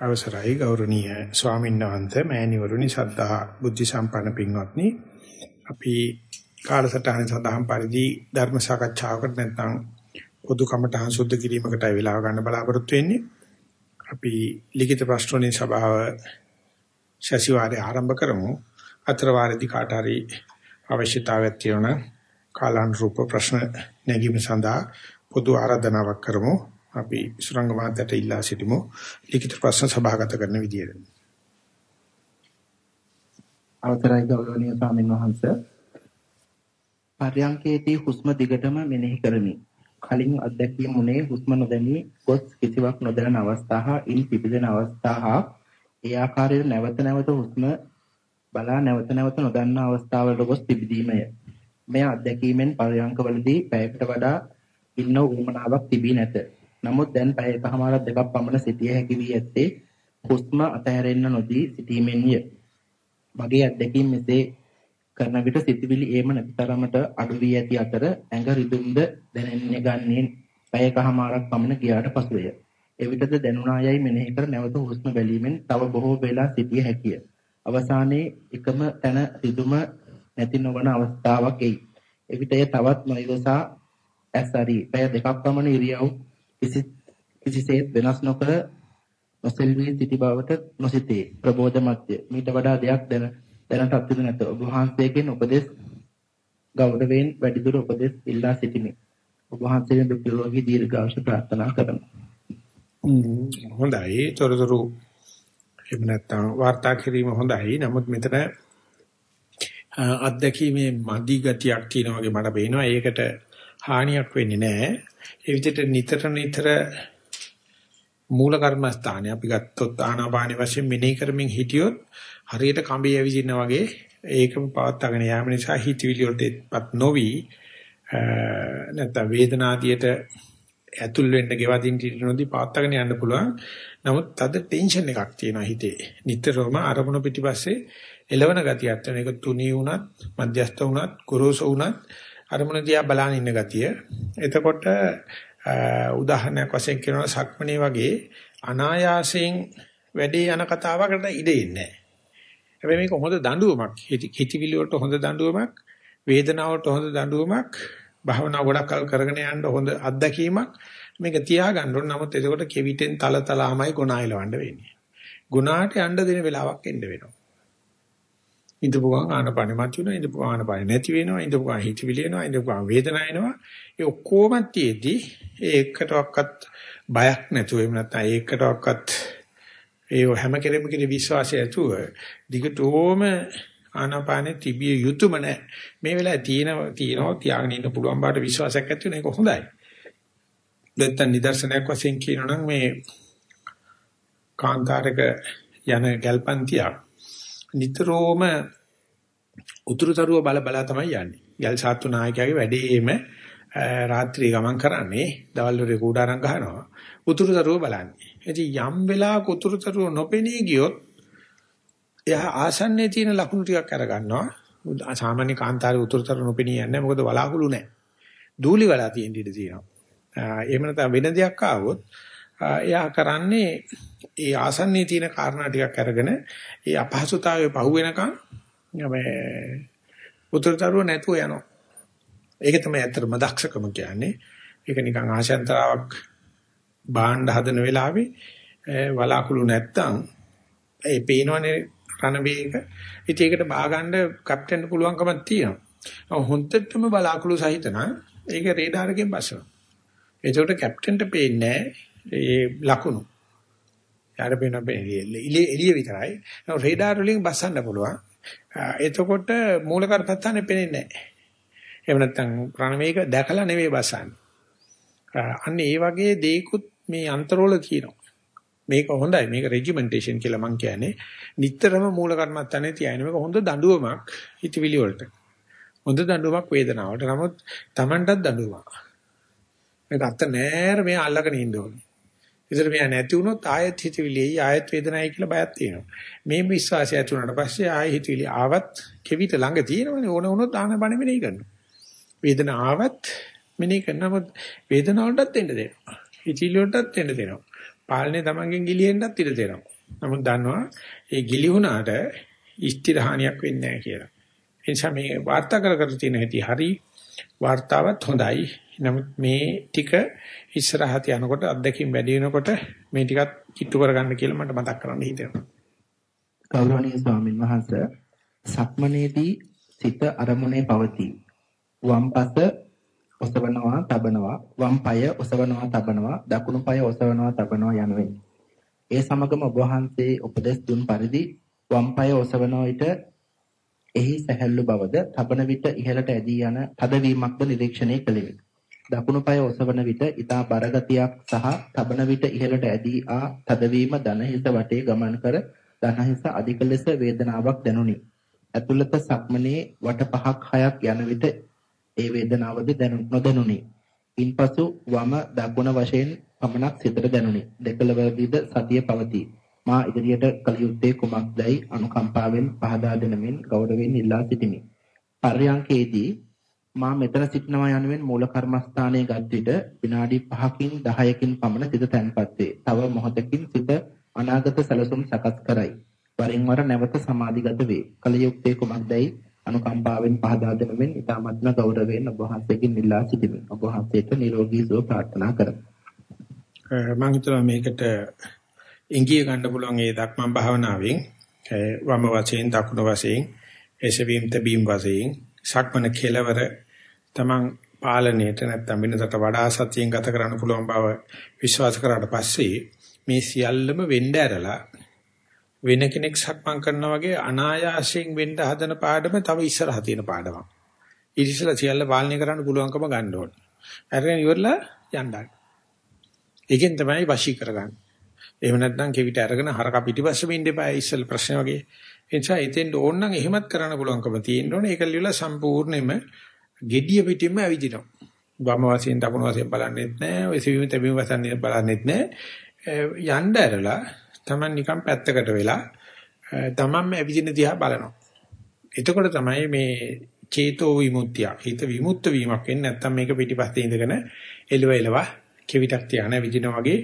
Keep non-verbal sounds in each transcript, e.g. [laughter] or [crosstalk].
අවසරයි ගෞරවනීය ස්වාමීන් වහන්සේ මෑණිවරුනි සද්ධා බුද්ධ සම්පන්න පින්වත්නි. අපි කාලසටහන සඳහන් පරිදි ධර්ම සාකච්ඡාවකට නැත්නම් පොදු කමඨහං සුද්ධ කිරීමකටයි වෙලාව ගන්න බලාපොරොත්තු වෙන්නේ. අපි ලිඛිත ප්‍රශ්නෝනේ සභාව ශෂිවාරේ ආරම්භ කරමු. අතර වාරදී කාට හරි අවශ්‍යතාවයක් තියෙනවා කාලානුරූප ප්‍රශ්න නැගීම සඳහා පොදු ආරාධනාවක් කරමු. අපි සුරංග මහත්තයට ඉල්ලා සිටිමු ලිඛිත ප්‍රශ්න සභාගත කරන විදියට. අවසරයි ගෞරවනීය ස්වාමීන් වහන්ස. පර්යංකේදී හුස්ම දිගටම මෙනෙහි කරමි. කලින් අත්දැකීම් උනේ හුස්ම නොදැනී ගොස් කිසිවක් නොදැන අවස්ථා හා ඉන් පිබිදෙන අවස්ථා හා ඒ ආකාරයට නැවත නැවත හුස්ම බලා නැවත නැවත නොදන්නා අවස්ථාවලට ගොස් තිබීමය. මේ අත්දැකීමෙන් පර්යංකවලදී පැයකට වඩා ඉන්න උවමනාවක් තිබී නැත. නමුත් දැන් පැයකමාරක් දෙකක් පමණ සිටිය හැකි වී ඇත්තේ හුස්ම අතහැරෙන්න නොදී සිටීමෙන්ය. මගේ අත්දැකීම් මෙසේ කරන විට සිතවිලි ඒම නැති තරමට අඩු වී ඇති අතර ඇඟ රිදුම්ද දැනෙන්නේ ගන්නේ පැයකමාරක් පමණ ගියාට පසුය. එවිටද දැනුණා යයි මෙනෙහි කර නැවත හුස්ම බැලීමෙන් තව බොහෝ වේලා සිටිය හැකිය. අවසානයේ එකම තැන රිදුම නැති නොවන අවස්ථාවක් එයි. එවිට එය තවත් නොයවසා ඇස් හරි පැය දෙකක් පමණ ඉරියව් කිසි කිසිසේත් වෙනස් නොකර නොසෙල්වී සිටි බවට නොසිතේ. ප්‍රබෝධමත්ය මීට වඩා දෙයක් දැන දැනට අත්විඳ නැත. ඔබ වහන්සේගෙන් උපදෙස් ගෞරවයෙන් වැඩිදුර උපදෙස් ඉල්ලා සිටිමි. ඔබ වහන්සේගෙන් දුක් නිරෝගී දීර්ඝායුෂ ප්‍රාර්ථනා කරමි. හොඳයි. තොරතුරු එහෙම නැත්නම් වාර්තා කිරීම හොඳයි. නමුත් මෙතන අත්දැකීමේ මදි ගතියක් තියෙනවා වගේ මට පේනවා. ඒකට හානියක් වෙන්නේ නැහැ. ඒ විදිහට නිතර නිතර මූල කර්මස්ථානේ අපි ගත්තොත් ආනාපාන වශයෙන් මෙනෙහි කරමින් හිටියොත් හරියට කඹේ ඇවිදිනා වගේ ඒකම පවත්වාගෙන යාම නිසා හිතවිලි වලටපත් නොවි නැත්නම් වේදනාදියට ඇතුල් වෙන්න ගෙවදින් තිරනොදී පවත්වාගෙන යන්න පුළුවන්. නමුත් තද ටෙන්ෂන් එකක් තියෙනවා හිතේ. නිතරම අරමුණ පිටිපස්සේ එළවන ගතියක් තියෙන එක තුනී වුණත්, මධ්‍යස්ථ වුණත්, කුරුස වුණත් අරමුණ දිහා බලන ඉන්න ගතිය. එතකොට උදාහරණයක් වශයෙන් කියනවා සක්මණේ වගේ අනායාසයෙන් වැඩේ යන කතාවකට ඉඩ ඉන්නේ හැබැයි මේක හොඳ දඬුවමක්. හිතවිලි වලට හොඳ දඬුවමක්, වේදනාවට හොඳ දඬුවමක්, භාවනා ගොඩක් කල් කරගෙන යන්න හොඳ අත්දැකීමක්. මේක තියාගන්න ඕන. නමුත් එතකොට කෙවිතෙන් තල තලාමයි ගුණායිලවන්න වෙන්නේ. ගුණාට යන්න දෙන වෙලාවක් එන්න වෙනවා. ඉඳපු ගමන් ආනපානෙ මත වෙනවා ඉඳපු ආනපානෙ නැති වෙනවා ඉඳපු ගමන් හිතවිලි එනවා ඉඳපු ගමන් වේදනාව එනවා. ඒ ඔක්කොම තියේදී ඒ එකටවත් බයක් නැතුව එහෙම නැත්නම් ඒකටවත් ඒ හැම කෙනෙකුම කෙරේ විශ්වාසය ඇතුව දිගටම ආනාපානෙ තිබිය යුතුම නැහැ මේ වෙලාවේ තියෙන තියෙනවා තියාගෙන ඉන්න පුළුවන් බාට විශ්වාසයක් ඇති වෙන එක හොඳයි. නැත්නම් නිදර්ශනයක් වශයෙන් කියනොනම් මේ කාන්තාරක යන ගල්පන්තියක් නිතරම උතුරුතරුව බල බලා තමයි යන්නේ. යල් සාත්තු නායකයාගේ වැඩේම රාත්‍රී ගමන් කරන්නේ දවල් වලේ කූඩාරම් ගහනවා. උතුරුතරුව බලන්නේ. ඉතින් යම් වෙලාවක උතුරුතරුව නොපෙනී ගියොත් එයා ආසන්නයේ තියෙන ලකුණු ටිකක් අරගන්නවා. සාමාන්‍ය කාන්තාරේ උතුරුතරුව නොපෙනී යන්නේ මොකද වලාකුළු නැහැ. දූලි වලා තියෙන ඉඩ තියෙනවා. එහෙම නැත්නම් වෙන දෙයක් ආවොත් එයා කරන්නේ ඒ ආසන්නයේ තියෙන කාරණා ටිකක් අරගෙන ඒ අපහසුතාවය පහු වෙනකන් මේ උතරතරුව නැතුව යනවා. ඒක තමයි ඇත්තටම දක්ෂකම කියන්නේ. ඒක නිකන් ආශයන්තරාවක් බාණ්ඩ හදන වෙලාවේ වලාකුළු නැත්තම් ඒ පේනවනේ රණවේග. ඉතින් ඒකට බාගන්න කැප්ටන්ට පුළුවන්කමක් තියෙනවා. හොන්දටම බලාකුළු සහිත නම් ඒක රේඩාරකින් බස්සනවා. ඒකට කැප්ටන්ට පේන්නේ ඒ ලකුණු. යාර පේන එළිය විතරයි. රේඩාර වලින් බස්සන්න පුළුවන්. එතකොට මූල කරපත්තානේ පේන්නේ නැහැ. එහෙම නැත්නම් ප්‍රණවේග දැකලා නෙවෙයි බස්සන්නේ. අන්න ඒ වගේ දේකුත් මේ අන්තරවල තියෙනවා. මේක හොඳයි. මේක රෙජිමෙන්ටේෂන් කියලා මම කියන්නේ. නිටතරම මූල කර්මත්තානේ තියන මේක හොඳ දඬුවමක් හිතවිලි වලට. හොඳ දඬුවමක් වේදනාවට. නමුත් Tamanටත් දඬුවමක්. මේක අත නෑර මේ අල්ලගෙන ඉන්න ඕනේ. ඉතින් මෙයා නැති වුණොත් ආයෙත් හිතවිලියි ආයෙත් වේදනায় කියලා බයක් තියෙනවා. මේ විශ්වාසය ඇති වුණාට පස්සේ ආයෙ හිතවිලි ආවත් කෙවිත ළඟ තියෙනවනේ ඕන වුණොත් ආන බණ මෙනෙහි කරනවා. වේදනාව ආවත් මෙනෙහි කරනම වේදනාව වලටත් එන්න දෙනවා. හිතවිලි වලටත් එන්න දෙනවා. පාලනේ Tamanගෙන් ගිලිහෙන්නත් ඉඩ දෙනවා. නමුත් දන්නවා ඒ ගිලිහුණාට ඉෂ්ටි හානියක් වෙන්නේ නැහැ කියලා. ඒ නිසා මේ වාර්තා කර කර තියෙන හැටි හරි වාර්තාවත් හොඳයි. නමුත් මේ ටික ඉස්සරහට යනකොට අත්දැකීම් වැඩි වෙනකොට මේ ටිකත් කිට්ටු කරගන්න කියලා මට මතක් කරන්න හිතෙනවා. ගෞරවනීය ස්වාමින් වහන්සේ සක්මනේදී සිත අරමුණේ පවතී. වම් පස ඔසවනවා තබනවා වම් පාය ඔසවනවා තබනවා දකුණු පාය ඔසවනවා තබනවා යනුවෙන්. ඒ සමගම ඔබ වහන්සේ උපදෙස් දුන් පරිදි වම් පාය ඔසවන විට එහි සැහැල්ලු බවද තබන විට ඉහළට ඇදී යන තදවීමක්ද නිරීක්ෂණය කළෙමි. දකුණු පාය ඔසවන විට ඊතා බරගතියක් සහ තබන විට ඉහළට ඇදී ආ තදවීම දන හිස වටේ ගමන් කර දන හිස අධික ලෙස වේදනාවක් දැනුනි. ඇතුළත සක්මනේ වට පහක් හයක් යන විට ඒ වේදනාවද නොදැනුනි. ඉන්පසු වම දකුණ වශයෙන් පමණක් සිතට දැනුනි. දෙකලවදීද සතිය පවතී. මා ඉදිරියට කළ යුත්තේ කුමක්දයි අනුකම්පාවෙන් පහදා දෙනමින් ගෞරවයෙන් ඉල්ලා සිටිමි. පර්යංකේදී මා මෙතන සිටිනවා යනුවෙන් මූල කර්මස්ථානයේ ගත් විට විනාඩි 5කින් 10කින් පමණ සිත තැන්පත් වේ. තව මොහොතකින් සිත අනාගත සැලසුම් සකස් කරයි. වරින් වර නැවත සමාධිගත වේ. කල යුත්තේ කුමක්දයි අනුකම්පාවෙන් පහදා දෙනමින් ඉතාමත්ම ගෞරවයෙන් ඔබ වහන්සේගෙන් ඉල්ලා සිටිමි. ඔබ වහන්සේට නිරෝගී සුව ප්‍රාර්ථනා කරමි. මම හිතනවා මේකට ඉංගිය ගන්න පුළුවන් ඒ දක්මන් භාවනාවෙන් වම වශයෙන් දකුණු වශයෙන් එසවීම තබීම් වශයෙන් සක්මන කෙලවර තමන් පාලනයට නැත්නම් වෙනසට වඩා සතියෙන් ගත කරන්න පුළුවන් බව විශ්වාස කරාට පස්සේ මේ සියල්ලම වෙන්න ඇරලා වෙන කෙනෙක් සක්මන් කරනා වගේ අනායාසයෙන් වෙන්න හදන පාඩම තව ඉස්සරහ තියෙන පාඩමක්. ඉතිසලා සියල්ල පාලනය කරන්න පුළුවන්කම ගන්න ඕනේ. අරගෙන ඉවරලා යන්නයි. ඒකෙන් තමයි වශී කරගන්නේ. එහෙම නැත්නම් කෙවිත අරගෙන හරක පිටිපස්සෙම ඉන්න එපා ඉස්සෙල් ප්‍රශ්න වගේ. ඒ නිසා එතෙන් ඕන නම් එහෙමත් කරන්න පුළුවන්කම තියෙන්න ඕනේ. ඒක ලියලා සම්පූර්ණයෙන්ම gediya පිටින්ම ඇවිදිනවා. වම වශයෙන් දකුණු වශයෙන් බලන්නෙත් නැහැ. ඔය සිවිම තැබීම වශයෙන් බලන්නෙත් නැහැ. යන්න ඇරලා Taman නිකන් පැත්තකට වෙලා තමන්ම ඇවිදින දිහා බලනවා. එතකොට තමයි මේ චේතෝ විමුක්තිය හිත විමුක්ත වීමක් වෙන්නේ නැත්නම් මේක පිටිපස්සේ ඉඳගෙන එලව එලව කෙවිතක් තියාන විදින වගේ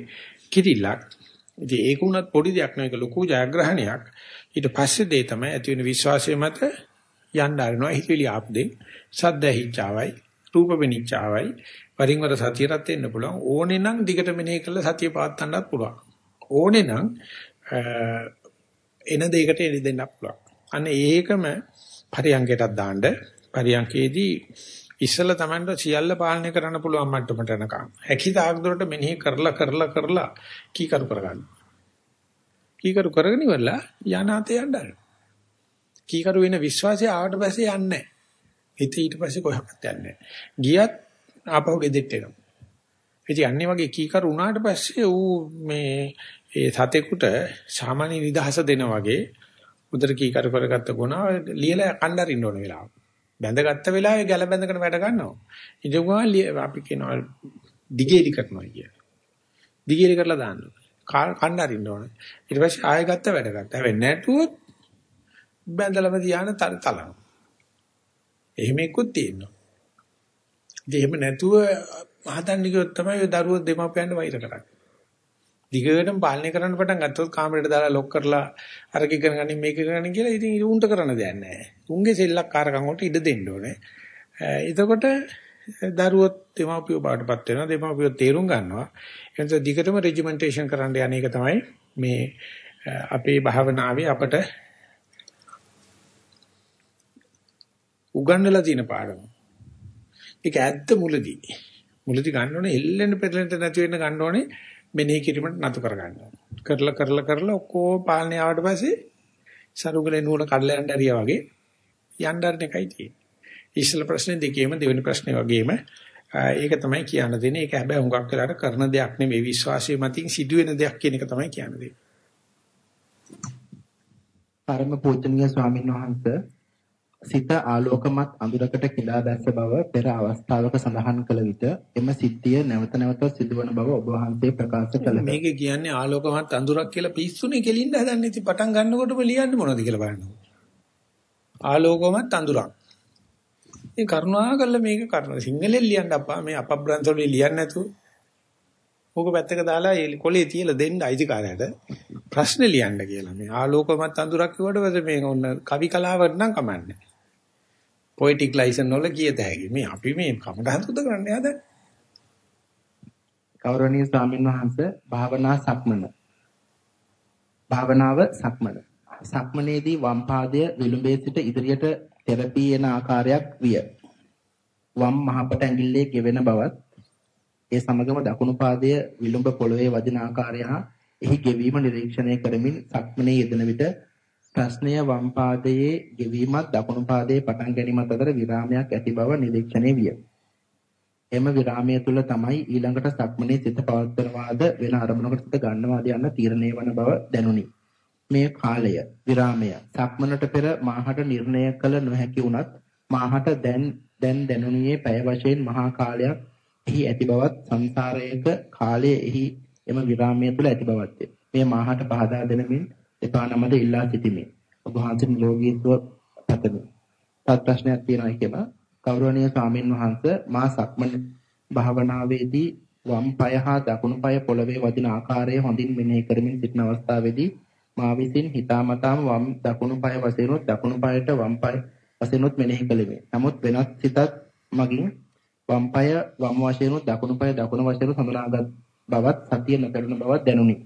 කිරිල්ලක්. ඉතින් ඒක උනත් පොඩි දෙයක් නෙවෙයි ලොකු ජයග්‍රහණයක්. ඊට පස්සේ දේ තමයි ඇති වෙන විශ්වාසය මත යන්න ආරනවා හිතවිලි ආපදේ සද්ද හිච්චාවයි රූප වෙනිච්චාවයි වරින් වර සතියටත් එන්න පුළුවන් ඕනේ නම් දිගට මෙනෙහි කරලා සතිය පවත්වන්නත් පුළුවන් ඕනේ නම් එන දෙයකට එළි දෙන්නත් පුළුවන් අන්න ඒකම පරියංගයටත් දාන්න පරියංගයේදී ඉස්සලා Tamanට සියල්ල පාලනය කරන්න පුළුවන් මට්ටමට යනකම්. හැකිතාක් දුරට මෙනෙහි කරලා කරලා කරලා කීකරු කරගන්න. කීකරු කරගෙන ඉවරලා යනාතේ යන්න. කීකරු වෙන විශ්වාසය ආවට පස්සේ යන්නේ නැහැ. හිත ඊට පස්සේ කොහොමද යන්නේ. ගියත් ආපහු ගෙදෙට්ට එනවා. ඉතින් අන්නේ වගේ කීකරු වුණාට පස්සේ ඌ මේ ඒ සතෙකුට සාමාන්‍ය නිදහස දෙන වගේ උදර කීකරු කරගත්ත ගුණා ලියලා කණ්ඩාරින්න ඕන වෙලාව. බැඳගත්ත වෙලාවේ ගැල බැඳගෙන වැඩ ගන්නවා. ඉතින් අපි කියනවා දිගේලි කරනවා කිය. දිගේලි කරලා දාන්න. කණ්ඩාරින්න ඕනේ. ඊට පස්සේ ආයෙ ගත්ත වැඩ ගත්තා. හැබැයි නැටුවොත් බැඳලම තියාන තලනවා. එහෙම එක්කුත් තියෙනවා. ඉතින් එහෙම නැතුව හදන්න ගියොත් තමයි ඔය දරුවෝ දෙමාපියන්ට වෛර කරන්නේ. දිගටම පාලනය කරන්න පටන් ගත්තොත් කාමරේට දාලා ලොක් කරලා අර කිකන ගනින් මේක ගනින් කියලා ඉතින් උන්ට කරන්න දෙයක් නැහැ. උන්ගේ සෙල්ලක්කාරකම් වලට ඉඩ දෙන්න ඕනේ. එතකොට දරුවොත් දෙමාපියෝ බාටපත් වෙනවා. දෙමාපියෝ තේරුම් ගන්නවා. ඒ නිසා දිගටම රෙජිමෙන්ටේෂන් කරන්න යන එක තමයි මේ අපේ භාවනාවේ අපට උගන්වලා තියෙන පාඩම. ඒක ඇත්ත මුලදී. මුලදී ගන්න ඕනේ එල්ලෙන්න පෙරලෙන්න නැති වෙන්න ගන්න ඕනේ මෙනෙහි කිරීමට නතු කර ගන්නවා. කරලා කරලා කරලා ඔක්කොම පාලනය ආවට පස්සේ සරුගලේ නූල කඩලා යන්න ඇරියා වගේ යන්න අරන එකයි තියෙන්නේ. ඉස්සල ප්‍රශ්නේ දෙකේම දෙවෙනි ප්‍රශ්නේ වගේම ඒක තමයි කියන්න දෙන්නේ. ඒක හැබැයි හුඟක් වෙලාට කරන දෙයක් නෙවෙයි විශ්වාසය මතින් සිදුවෙන දෙයක් කියන එක තමයි කියන්න දෙන්නේ. පරම පූජනීය ස්වාමීන් වහන්සේ සිත ආලෝකමත් අඳුරකට කිලා දැස්ස බව පෙර අවස්ථාවක සඳහන් කළ විට එම සිද්ධිය නැවත නැවත සිදුවන බව ඔබ වහන්සේ ප්‍රකාශ කළා. මේක කියන්නේ ආලෝකමත් අඳුරක් කියලා පිස්සුනේ කෙලින්න හදන්නේ. ඉතින් පටන් ගන්නකොටම ලියන්නේ මොනවද කියලා බලන්න. ආලෝකමත් අඳුරක්. මේ කරුණා කරලා මේක කරනවා. සිංහලෙන් ලියන්න අප්පා මේ අපබ්‍රන්ත වලින් ලියන්නේ නැතුව. ඕක පැත්තක දාලා ඒ කොලේ තියලා දෙන්න අයිතිකාරයට ප්‍රශ්න ලියන්න කියලා. මේ ආලෝකමත් අඳුරක් කිව්වට මේ ඔන්න කවි කලාවට නම් කමන්නේ. පොයිටික් ලයිසන් වල කියත හැකි. මේ අපි මේ කමටහන් සුද්ධ කරන්න යද? ගෞරවනීය ස්වාමීන් වහන්සේ භාවනා සක්මන. භාවනාව සක්මන. සක්මනේදී වම් පාදය විලුඹේ සිට ඉදිරියට තෙරපී යන ආකාරයක් විය. වම් මහපට ඇඟිල්ලේ ගෙවෙන බවත් ඒ සමගම දකුණු පාදය විලුඹ පොළවේ වදින ආකාරය හා එහි ගෙවීම නිරීක්ෂණය කරමින් සක්මනේ යෙදෙන විට ප්‍රශ්නය වම් පාදයේ ගෙවීමත් දකුණු පාදයේ පටන් ගැනීමත් අතර විරාමයක් ඇති බව නිරීක්ෂණය විය. එම විරාමය තුළ තමයි ඊළඟට සක්මනේ සිත පවත්වනවාද වෙන අරමුණකට සිත ගන්නවාද යන්න තීරණය වන බව දැනුනි. මේ කාලය විරාමය සක්මනට පෙර මාහට නිර්ණය කළ නොහැකි වුණත් මාහට දැන් දැන් දැනුණියේ පැය වශයෙන් මහා කාලයක් එහි ඇති බවත් සංසාරයක කාලයේ එහි එම විරාමය තුළ ඇති බවත්ය. මේ මාහට පහදා දෙනමින් එපා නමද ඉල්ලා සිටිමි. ඔබ වහන්සේ නිරෝගීත්ව පතමි. තත් ප්‍රශ්නයක් තියෙනවා කියලා. ගෞරවනීය ස්වාමීන් වහන්සේ මා සක්මන් භාවනාවේදී වම් පාය හා දකුණු පාය පොළවේ වදින ආකාරය හොඳින් මෙනෙහි කරමින් සිටින අවස්ථාවේදී මා විසින් හිතාමතාම වම් දකුණු පාය වශයෙන් දකුණු පායට වම් පාය වශයෙන් මෙනෙහි කළෙමි. නමුත් වෙනත් සිතත් මගින් වම් පාය වම් වශයෙන් දකුණු පාය දකුණු වශයෙන් හඳුනාගත් බවත් සතිය නොකරන බවත් දැනුනි.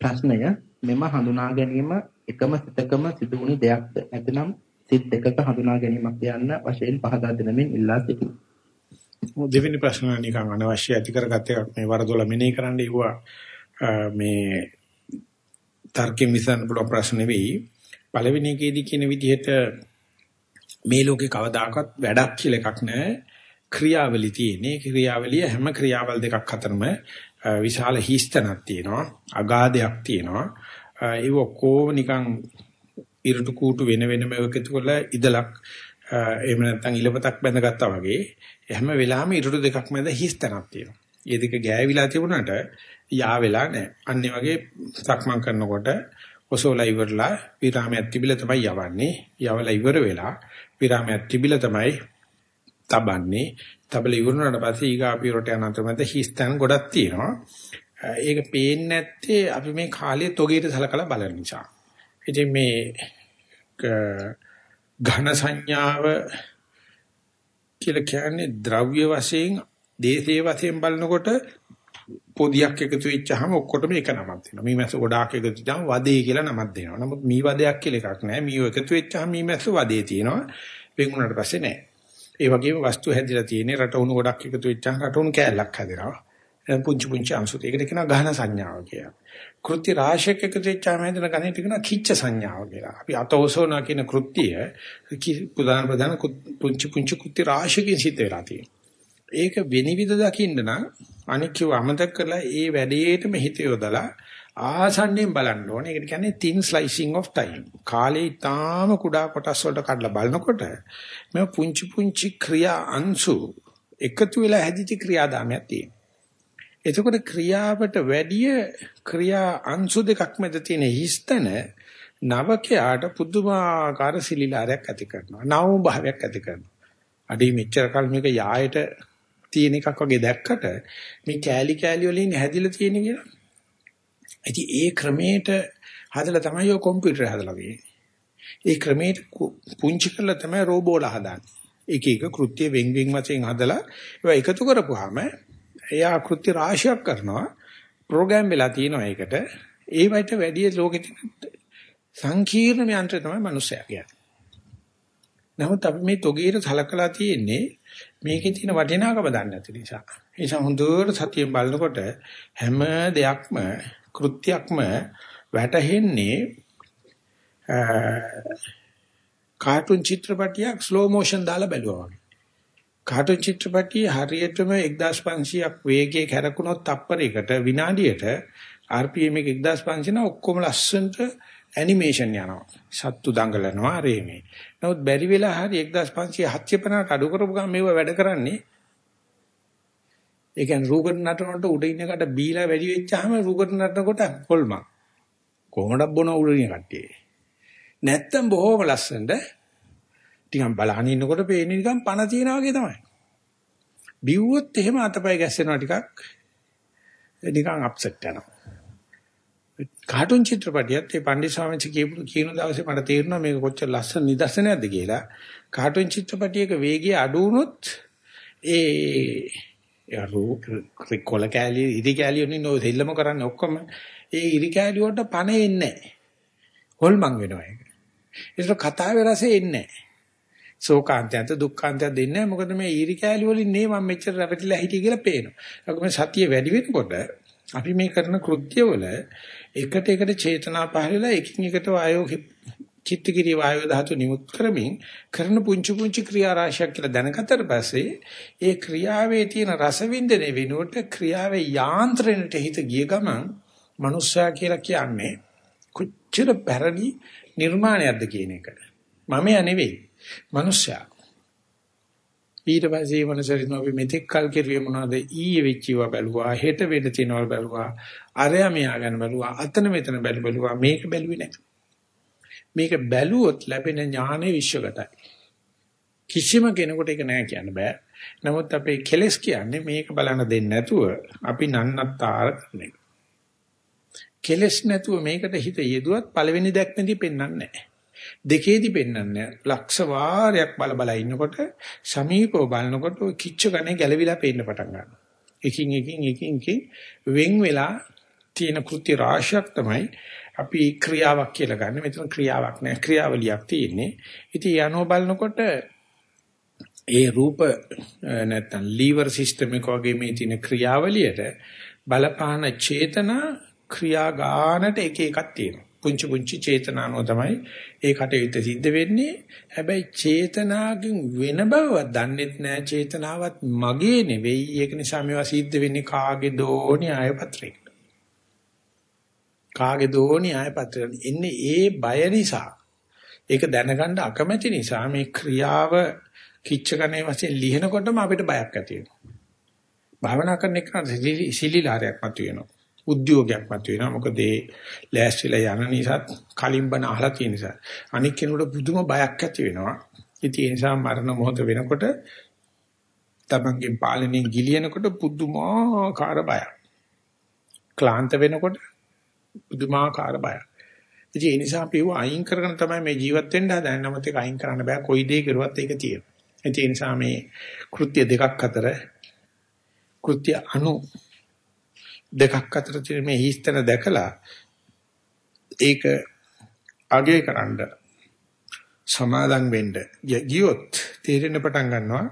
ප්‍රශ්නය මෙම හඳුනා ගැනීම එකම සිතකම සිදුවුණු දෙයක්ද නැත්නම් සිත් දෙකක හඳුනා ගැනීමක් යන්න වශයෙන් පහදා දෙනමින් ඉල්ලා සිටිමි. දෙවෙනි ප්‍රශ්න නිකන් අනවශ්‍ය ඇති කරගත් එකක් මේ වරදොල මෙනෙහි කරන්න ඉුවා මේ තර්කෙ මිසන්න පුළුවන් ප්‍රශ්න නෙවෙයි. පළවෙනි එකේදී කියන විදිහට මේ ලෝකේ කවදාකවත් වැඩක් කියලා එකක් නැහැ. ක්‍රියාවලිය තියෙන්නේ. ක්‍රියාවලිය හැම ක්‍රියාවල් දෙකක් අතරම විශාල හිස්තනක් තියෙනවා. අගාධයක් තියෙනවා. ඒ ඔක්කොම නිකන් ඉරුටු කූටු වෙන වෙනම එකතු කරලා ඉදලක් එහෙම නැත්නම් ඉලපතක් බැඳගත්තා වගේ හැම වෙලාවෙම ඉරුටු දෙකක් මැද හිස්තනක් තියෙනවා. මේ දෙක ගෑවිලා තිබුණාට යා වෙලා නැහැ. අන්න වගේ සක්මන් කරනකොට ඔසෝලා ඉවරලා විරාමයක් තිබිලා තමයි යවන්නේ. යවලා ඉවර වෙලා විරාමයක් තිබිලා තමයි තබන්නේ. තබල ඉවරනට පස්සේ ඊගාපිරට යන අතරමැද හිස්තන් ගොඩක් තියෙනවා. ඒක පේන්නේ නැත්තේ අපි මේ කාලයේ තොගේට සලකලා බලන නිසා. ඉතින් මේ ඝන සංඥාව කියලා කියන්නේ ද්‍රව්‍ය වශයෙන් දේශේ වශයෙන් බලනකොට පොදියක් එකතු වෙච්චාම ඔක්කොටම එක නමක් දෙනවා. මීමැස්ස ගොඩාක් එකතු වෙච්චාම වදේ කියලා නමක් දෙනවා. නමුත් මී වදයක් කියලා එකක් නැහැ. මීව එකතු වෙච්චාම මීමැස්ස වදේ තියෙනවා. වෙන්ුණාට පස්සේ නැහැ. ඒ වගේම වස්තු හැදිලා තියෙන්නේ රටවුණු ගොඩක් එකතු වෙච්චාම රටවුණු කෑල්ලක් හැදෙනවා. පුංචි පුංචි අංශු. ඒකට කියනවා ගහන සංඥාව කියලා. කෘත්‍ය රාශියක් එකතු වෙච්චාම හැදෙන ගණිත කියනවා කිච්ච සංඥාව කියලා. අපි අතෝසෝනා කියන කෘත්‍යය ප්‍රධාන ප්‍රධාන පුංචි පුංචි කෘත්‍ය රාශියකින් සිද්ධ වෙලා තියෙනවා. ඒක විනිවිද දකින්න නම් අනික් කිව්ව අමතක කරලා ඒ වැඩේටම හිත යොදලා ආසන්නෙන් බලන්න ඕනේ. ඒකට කියන්නේ thin slicing of time. කාලේ ඊටාම කුඩා කොටස් වලට කඩලා බලනකොට මේ පුංචි පුංචි ක්‍රියා අංශු එකතු වෙලා හැදිච්ච ක්‍රියාදාමයක් තියෙනවා. එතකොට ක්‍රියාවට වැඩිය ක්‍රියා අංශු දෙකක් මැද තියෙන හිස්තන නවකයාට පුදුමාකාර සිලිලාරයක් ඇති කරනවා. නව භාවයක් ඇති කරනවා. අඩේ මෙච්චර කල් මේක යායට තියෙන එකක් වගේ දැක්කට මේ කෑලි කෑලි වලින් හැදිලා තියෙන කියලා. ඉතින් ඒ ක්‍රමයට හදලා තමයි ඔය කම්පියුටර් හදලා තියෙන්නේ. ඒ ක්‍රමයට පුංචි කරලා තමයි රෝබෝලා හදාන්නේ. එක එක කෘත්‍ය වෙන් වෙන් වශයෙන් හදලා ඒවා එකතු කරපුවාම එයා කෘත්‍ය රාශියක් කරනවා. ප්‍රෝග්‍රෑම් වෙලා තියෙනවා ඒකට. ඒ වයිට වැඩි ලෝකෙ සංකීර්ණ යන්ත්‍රය තමයි මනුස්සයා කියන්නේ. නමුත් අපි මේ තොගේට සලකලා තියෙන්නේ මේකේ තියෙන වටිනාකම දන්නේ නැති නිසා. ඒ නිසා හොඳට සතියෙන් බලනකොට හැම දෙයක්ම කෘත්‍යයක්ම වැටහෙන්නේ කාටුන් චිත්‍රපටියක් ස්ලෝ මෝෂන් දාලා බැලුවා වගේ. කාටුන් චිත්‍රපටිය හරියටම 1500ක් වේගයේ කැරකුණොත් තප්පරයකට විනාඩියට RPM එක 1500 න ඔක්කොම ලස්සනට ඇනිමේෂන් යනවා. සත්තු දඟලනවා රේමේ. නමුත් බැරි වෙලා හරි 1550ට අඩු කරපු ගමන් මේව වැඩ කරන්නේ ඒ කියන්නේ රූකඩ නටනකොට උඩ ඉන්න එකට බීලා වැඩි වෙච්චාම රූකඩ නටනකොට කොල්මක්. කොහොමද බොන උඩින් කට්ටිය. නැත්තම් බොහොම ලස්සනට ටිකක් බලහන් ඉන්නකොට පේන්නේ නිකන් පණ තියනා වගේ තමයි. බිව්වොත් එහෙම අතපය ගැස්සෙනවා ටිකක් නිකන් අප්සෙට් යනවා. කාටුන් චිත්‍රපටියත් ඒ පණ්ඩිත ස්වාමීන් කියපු කියන දවසේ මට තේරුණා මේක කොච්චර ලස්සන නිදර්ශනයක්ද කියලා. කාටුන් චිත්‍රපටියක වේගය අඩු වුණොත් ඒ යරු රිකොල කැලිය ඉරි කැලිය වලින් ඔය දෙල්ලම කරන්නේ ඔක්කොම ඒ ඉරි කැලිය වලට පණ එන්නේ නැහැ. හොල්මන් වෙනවා ඒක. ඒක කතාවේ රසෙ එන්නේ නැහැ. ශෝකාන්තයන්ට දුක්ඛාන්තයක් දෙන්නේ නැහැ. මොකද මේ ඊරි කැලිය වලින් නේ මම මෙච්චර රැවටිලා හිටිය කියලා පේනවා. ඒක මේ සතිය වැඩි වෙනකොට අපි මේ කරන කෘත්‍යවල එකට එකට චේතනා පහළලා එකින් එකට වායෝ චිත්තගිරිය වායෝ ධාතු නිමුත් කරමින් කරන පුංචි පුංචි ක්‍රියා රාශියක් කියලා දැනගත්තට පස්සේ ඒ ක්‍රියාවේ තියෙන රසවින්දනයේ වෙනුවට ක්‍රියාවේ යාන්ත්‍රණයට හිත ගිය ගමන් මනුස්සයා කියලා කියන්නේ කොච්චර පැරණි නිර්මාණයක්ද කියන එක. මම නෙවෙයි. මනුස්සයා. ඊට පස්සේ මනසරින් අපි මෙතෙක් කල් කෙරුවේ මොනවද ඊයේ වෙච්චිව බැලුවා හෙට වෙන්න තියෙනවල් බැලුවා අරයා මෙයා ගැන බැලුවා අතන මෙතන බැලු බැලුවා මේක බැලුවේ නැහැ මේක බැලුවොත් ලැබෙන ඥානෙ විශ්වගතයි. කිසිම කෙනෙකුට ඒක නෑ කියන්න බෑ. නමුත් අපේ කෙලස් කියන්නේ මේක බලන්න දෙන්නේ නැතුව අපි නන්නත්තර කරන එක. කෙලස් නැතුව මේකට හිත යෙදුවත් පළවෙනි දැක්මේදී පෙන්වන්නේ නැහැ දෙකේදී පෙන්වන්නේ ලක්ෂ වාරයක් බල බල ඉන්නකොට සමීපව බලනකොට ඔය කිච්ච ගනේ ගැලවිලා පේන්න පටන් ගන්නවා. එකින් එකින් එකින් එකින් වෙන් වෙලා තියෙන කෘත්‍ය රාශියක් තමයි අපි ක්‍රියාවක් කියලා ගන්න. මෙතන ක්‍රියාවක් නෑ ක්‍රියාවලියක් තියෙන්නේ. ඉතින් යනෝ බලනකොට ඒ රූප නැත්තම් ලීවර් සිස්ටම් එක වගේ මේ තියෙන ක්‍රියාවලියට බලපාන චේතනා ක්‍රියා ගානට එක එකක් තියෙනවා. පුංචි පුංචි චේතනානෝ තමයි ඒ කටයුත්ත සිද්ධ වෙන්නේ. හැබැයි චේතනාවකින් වෙන බවවත් දන්නෙත් නෑ චේතනාවත් මගේ නෙවෙයි. ඒක නිසා මේවා සිද්ධ වෙන්නේ කාගේ දෝ න්‍යායපත්‍රයකට. කාගේ දෝ න්‍යායපත්‍රයකට. ඉන්නේ ඒ බය නිසා. ඒක දැනගන්න අකමැති නිසා මේ ක්‍රියාව කිච්චකනේ වශයෙන් ලියනකොටම අපිට බයක් ඇති වෙනවා. භාවනා කරන එක සිලිලාරයක් මතුවෙනවා. උද්‍යෝගයක් මතුවෙනවා. මොකද ඒ ලෑස්තිලා යන නිසා කලින් බණ අහලා තියෙන නිසා. අනික් කෙනෙකුට පුදුම බයක් ඇති වෙනවා. ඉතින් ඒ නිසා මරණ මොහොත වෙනකොට තමන්ගේ පාලනයෙන් ගිලිනකොට පුදුමාකාර බයක්. ක්ලාන්ත වෙනකොට පුදුමාකාර බයක්. ඉතින් ඒ නිසා අපි අයින් කරගෙන තමයි මේ ජීවත් වෙන්න හදන්නේ. නමුත් ඒක අයින් කරන්න බෑ. කොයි දේ කරුවත් ඒක තියෙනවා. ඒ නිසා මේ කෘත්‍ය දෙකක් අතර කෘත්‍ය අනු දෙකක් අතර තියෙන මේ හිස්තන දැකලා ඒක අගය කරන්න සමාදම් වෙන්න ගියොත් තේරෙන්න පටන් ගන්නවා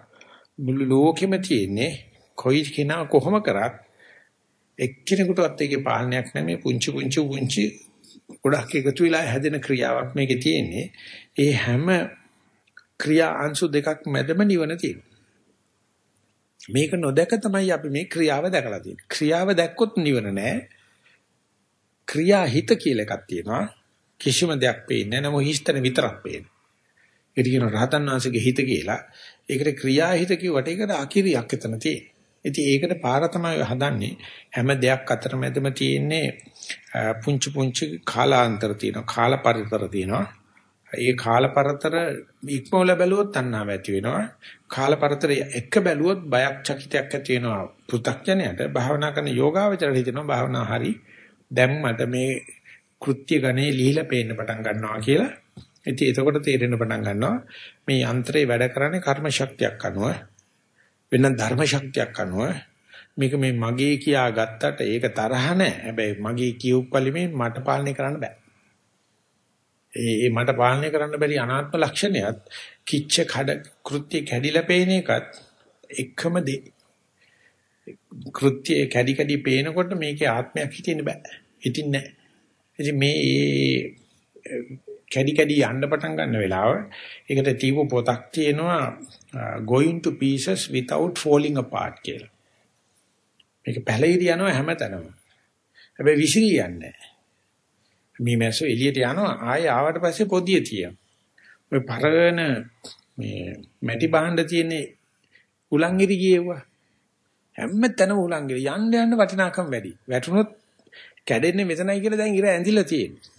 මුළු ලෝකෙම තියෙන්නේ කොයි කෙනා කොහොම කරත් එක්කෙනෙකුටවත් ඒකේ පාලනයක් නැහැ මේ පුංචි පුංචි පුංචි ගොඩක් එකතු වෙලා හැදෙන ක්‍රියාවක් මේකේ තියෙන්නේ ඒ හැම ක්‍රියා අංශු දෙකක් මැදම නිවන තියෙනවා මේක නොදැක තමයි අපි මේ ක්‍රියාව දැකලා තියෙන්නේ. ක්‍රියාව දැක්කොත් නිවන නෑ. ක්‍රියා හිත කියලා එකක් තියෙනවා. කිසිම දෙයක් පේන්නේ නැහැ. නමුත් හිස්තන විතරක් පේන්නේ. ඒක කියන රහතන් වහන්සේගේ හිත කියලා. ඒකට ක්‍රියා හිත කිව්වට ඒකට අකිරියක් එතන තියෙන්නේ. ඉතින් ඒකට පාර තමයි හදන්නේ. හැම දෙයක් අතරමැදම තියෙන්නේ පුංචි පුංචි කාලාන්තර තියෙනවා. කාල පරිතර තියෙනවා. ඒ කාලපරතර ඉක්මවල බැලුවොත් තණ්හාව ඇති වෙනවා. කාලපරතර එක බැලුවොත් බයක් චකිතයක් ඇති වෙනවා. පෘථග්ජනයට භාවනා කරන යෝගාවචරයට හිතෙනවා භාවනා හරි. දැන් මට මේ කෘත්‍ය ගණේ ලිහිලා පේන්න පටන් ගන්නවා කියලා. ඉතින් එතකොට තේරෙන්න පටන් ගන්නවා මේ යන්ත්‍රේ වැඩ කරන්නේ කර්ම ශක්තියක් අනුව වෙන ධර්ම ශක්තියක් අනුව මේක මේ මගේ කියා ගත්තට ඒක තරහ නැහැ. හැබැයි මගේ කියුප්පලිමේ මට පාලනය කරන්න බෑ. ඒ මට පාලනය කරන්න බැරි අනාත්ම ලක්ෂණයත් කිච්ච කඩ කෘත්‍ය කැඩිලා පේන එකත් එකම දේ. කෘත්‍ය කැඩි කැඩි පේනකොට මේකේ ආත්මයක් හිටින්න බෑ. හිටින්නේ නැහැ. ඉතින් මේ කැඩි කැඩි යන්න පටන් ගන්න වෙලාව ඒකට තීව පොතක් තියෙනවා Uh, going to pieces without falling apart කියලා. මේක පැලිරි යනවා හැමතැනම. හැබැයි විසිරියන්නේ නැහැ. මේ මැස්ස එළියට යනවා ආයෙ ආවට පස්සේ පොදිය තියෙනවා. ඔය පරණ මේ මැටි බහන්න තියෙන උලංගිරි ගියේවා. හැම තැනම උලංගිරි යන්න යන්න වටිනාකම වැඩි. වැටුනොත් කැඩෙන්නේ මෙතනයි කියලා දැන් ඉර ඇඳිලා තියෙනවා.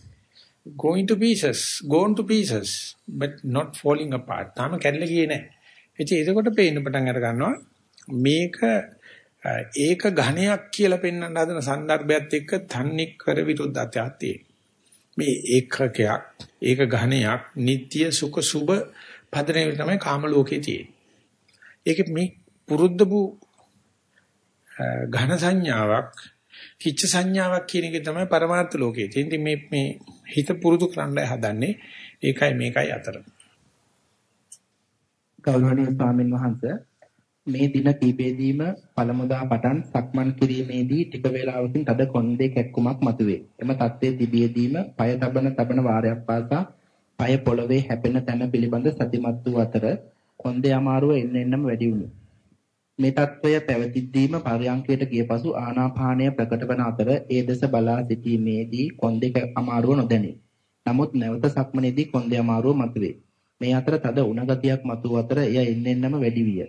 going to pieces gone to pieces but not falling apart. තාම කැඩලා ගියේ නැහැ. ඉතින් එතකොට පේන්න පටන් අර ගන්නවා මේක ඒක ඝණයක් කියලා පෙන්වන්න හදන સંદર્ભයත් එක්ක තන්නේ කර විරුද්ධතාවක් තියෙනවා. මේ ඒකකයක් ඒක ඝණයක් නিত্য සුඛ සුබ පදණය තමයි කාම ලෝකේ තියෙන්නේ. ඒක මේ පුරුද්ද වූ ඝන සංඥාවක් කිච්ච සංඥාවක් කියන එක තමයි පරමාර්ථ ලෝකේ තියෙන්නේ. මේ මේ හිත පුරුදු කරන්නයි හදන්නේ. ඒකයි මේකයි අතර. ගෞරවනීය ස්වාමින් වහන්සේ මේ දින කීපෙදීම පළමුදා පටන් සක්මන් කිරීමේදී ටික වේලාවකින් තද කොන්දේ කැක්කුමක් මතුවේ. එම தත්ත්වයේ තිබියදීම পায় තබන තබන වාරයක් පාසා পায় පොළවේ හැපෙන තැන පිළිබඳ සතිමත් වූ අතර කොන්දේ අමාරුව එන්න එන්නම වැඩි වුණා. මේ தත්ත්වය පැවතිද්දීම පරියංකයට ගිය පසු ආනාපානය ප්‍රකට වන අතර ඒ දෙස බලා සිටීමේදී කොන්දේ අමාරුව නොදැනේ. නමුත් නැවත සක්මනේදී කොන්දේ අමාරුව මතුවේ. මේ අතර තද උණ ගතියක් මතුව අතර එය එන්නෙන්නම වැඩි විය.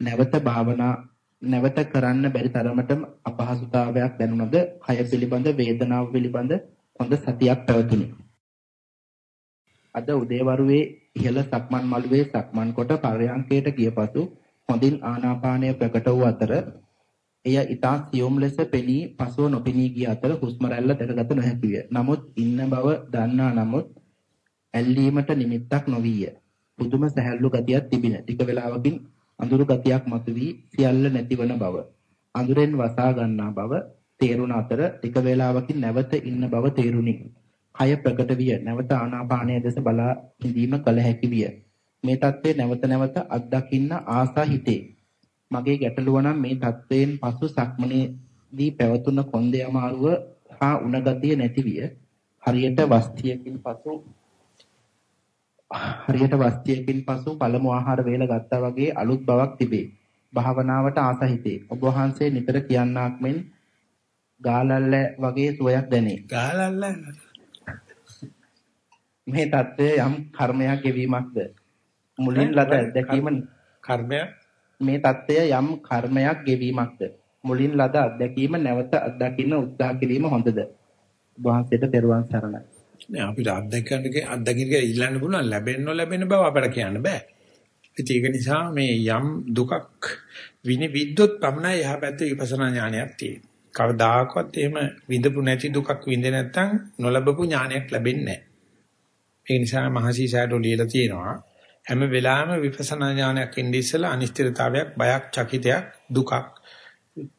නැවත භාවනා නැවත කරන්න බැරි තරමටම අපහසුතාවයක් දැනුණද කය පිළිබඳ වේදනාව පිළිබඳ හොඳ සතියක් පැවතුණි. අද උදේවරුේ ඉහළ සක්මන් මළුවේ සක්මන් කොට පරයන්කයට ගිය පසු හොඳින් ආනාපානය ප්‍රකට වූ අතර එය ඊතා සියුම් ලෙස පෙනී පසුව නොපෙනී ගිය අතර හුස්ම රැල්ල දැකගත නොහැකි විය. නමුත් ඉන්න බව දන්නා නමුත් ඇල්ලීමට නිමිත්තක් නොවිය. පුදුම සැහැල්ලු ගතියක් තිබින. ටික වේලාවකින් අඳුරු ගතියක් මතුවී සියල්ල නැතිවන බව. අඳුරෙන් වසා ගන්නා බව තේරුණ අතර ටික වේලාවකින් නැවත ඉන්න බව තේරුණි. කය ප්‍රකට විය. නැවත ආනාපානය දෙස බලා ඉඳීම කල හැකි විය. මේ தත්ත්වය නැවත නැවත අත්දකින්න ආසා හිතේ. මගේ ගැටලුව නම් මේ தත්ත්වයෙන් පසු සක්මනේදී පැවතුන කොන්දේ අමාරුව හා උණ ගතිය නැති විය. හරියට වස්තියකින් පසු හරියට වස්තියකින් පසු පළමු ආහාර වේල ගත්තා වගේ අලුත් බවක් තිබේ. භාවනාවට ආස හිතේ. ඔබ වහන්සේ නිතර කියන්නාක් මෙන් ගාලල්ල වගේ සුවයක් දැනේ. ගාලල්ල? මේ தත්ත්වය යම් කර්මයක් ගෙවීමක්ද? මුලින් ලද අත්දැකීම කර්මය? මේ தත්ත්වය යම් කර්මයක් ගෙවීමක්ද? මුලින් ලද අත්දැකීම නැවත අත්දකින්න උත්සාහ කිරීම හොඳද? වහන්සේට තෙරුවන් සරණයි නෑ අපිට අත්දැකන්නේ අත්දකින්න ඉල්ලන්න පුළුවන් ලැබෙන්න ලැබෙන බව අපට කියන්න බෑ ඉතින් ඒක නිසා මේ යම් දුකක් විනි විද්‍යුත් පමණයි එහා පැත්තේ විපස්සනා ඥානයක් තියෙන්නේ කවදාකවත් එහෙම විඳපු නැති දුකක් විඳේ නැත්නම් නොලබපු ඥානයක් ලැබෙන්නේ නැහැ ඒ නිසා මහසි සෑඩෝ ලියලා තියෙනවා හැම වෙලාවෙම විපස්සනා ඥානයක් එන්නේ ඉස්සලා අනිශ්චිතතාවයක්, බයක්, චකිතයක්, දුකක්,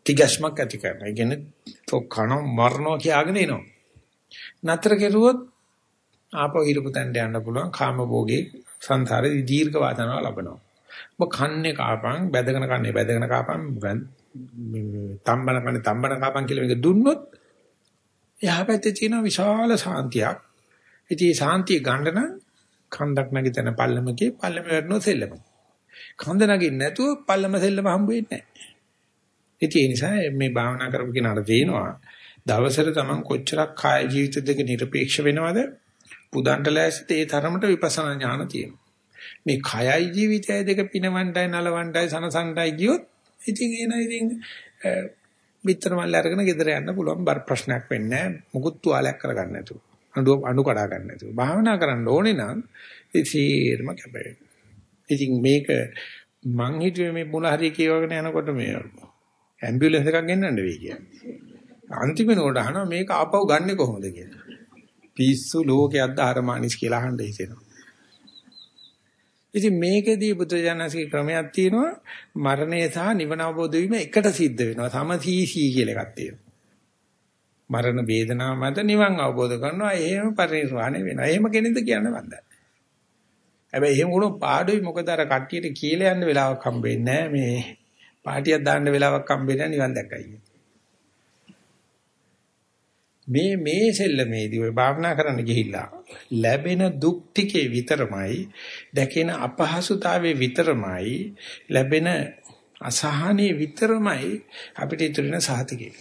තිගස්මක් ඇති කරනවා. ඒ කියන්නේ තොකන මරණෝ කියලාගෙන එනවා. නතර කෙරුවොත් ආපහු හිරපු තැනට යන්න පුළුවන් කාම භෝගේ සංසාරේ දීර්ඝ වාසනාව ලබනවා. ඔබ කන්නේ කාපන්, බැදගෙන කන්නේ බැදගෙන කාපන්, තම්බන කන්නේ තම්බන කාපන් කියලා මේක දුන්නොත් එහා පැත්තේ තියෙන විශාල සාන්තියක්. ඉතින් මේ සාන්තිය ගන්න නම් කන්දක් නැගිටින පල්ලමකේ පල්ලම වැටෙනො සෙල්ලම. කන්ද නගින්න නැතුව පල්ලම සෙල්ලම හම්බ වෙන්නේ නැහැ. ඒ නිසා මේ භාවනා කරපු කෙනාට තේනවා දවසට Taman කොච්චරක් කාය ජීවිත දෙක নিরপেক্ষ වෙනවද? පුදන්ට ලෑස්තිත ඒ තරමට විපස්සනා ඥාන තියෙනවා. මේ කයයි ජීවිතයයි දෙක පිනවන්ටයි නලවන්ටයි සනසන්ටයි ගියොත් ඉතින් එන ඉතින් විතර මල්ල අරගෙන ගෙදර යන්න පුළුවන් බර ප්‍රශ්නයක් වෙන්නේ නැහැ. මුකුත් තුවාලයක් කරගන්න නැතුව. අඬු අඬු කඩා ගන්න නැතුව. භාවනා කරන්න ඕනේ නම් ඉතින්ම කැපේ. ඉතින් මේක මං හිතුවේ මේ මුල හරිය කියවගෙන යනකොට මේ ඇම්බියුලන්ස් එකක් ගෙන්නන්න වෙයි කියන්නේ. අන්තිම නෝඩ අහනවා මේක ආපහු ගන්නෙ කොහොමද කියලා. පිස්සු ලෝකයක් ධාරමානිස් කියලා අහන්න හිතෙනවා. ඉතින් මේකෙදී බුදුජානකගේ ක්‍රමයක් තියෙනවා මරණය සහ නිවන අවබෝධ වීම එකට සිද්ධ වෙනවා. සමසීසී කියලා එකක් තියෙනවා. මරණ වේදනාව මත නිවන් අවබෝධ කරනවා එහෙම පරිනිර්වාණය වෙනවා. එහෙම කෙනෙක්ද කියන්න බෑ. හැබැයි එහෙම වුණොත් පාඩුයි මොකද අර කට්ටියට කියලා යන්න වෙලාවක් හම්බෙන්නේ නැහැ මේ පාටියක් දාන්න වෙලාවක් හම්බෙන්නේ නිවන් දැක්කයි. මේ මේ සෙල්ලමේදී ඔය භාවනා කරන්න ගිහිල්ලා ලැබෙන දුක් ටිකේ විතරමයි දැකෙන අපහසුතාවයේ විතරමයි ලැබෙන අසහනේ විතරමයි අපිට ඉතුරුන සාතිකේ.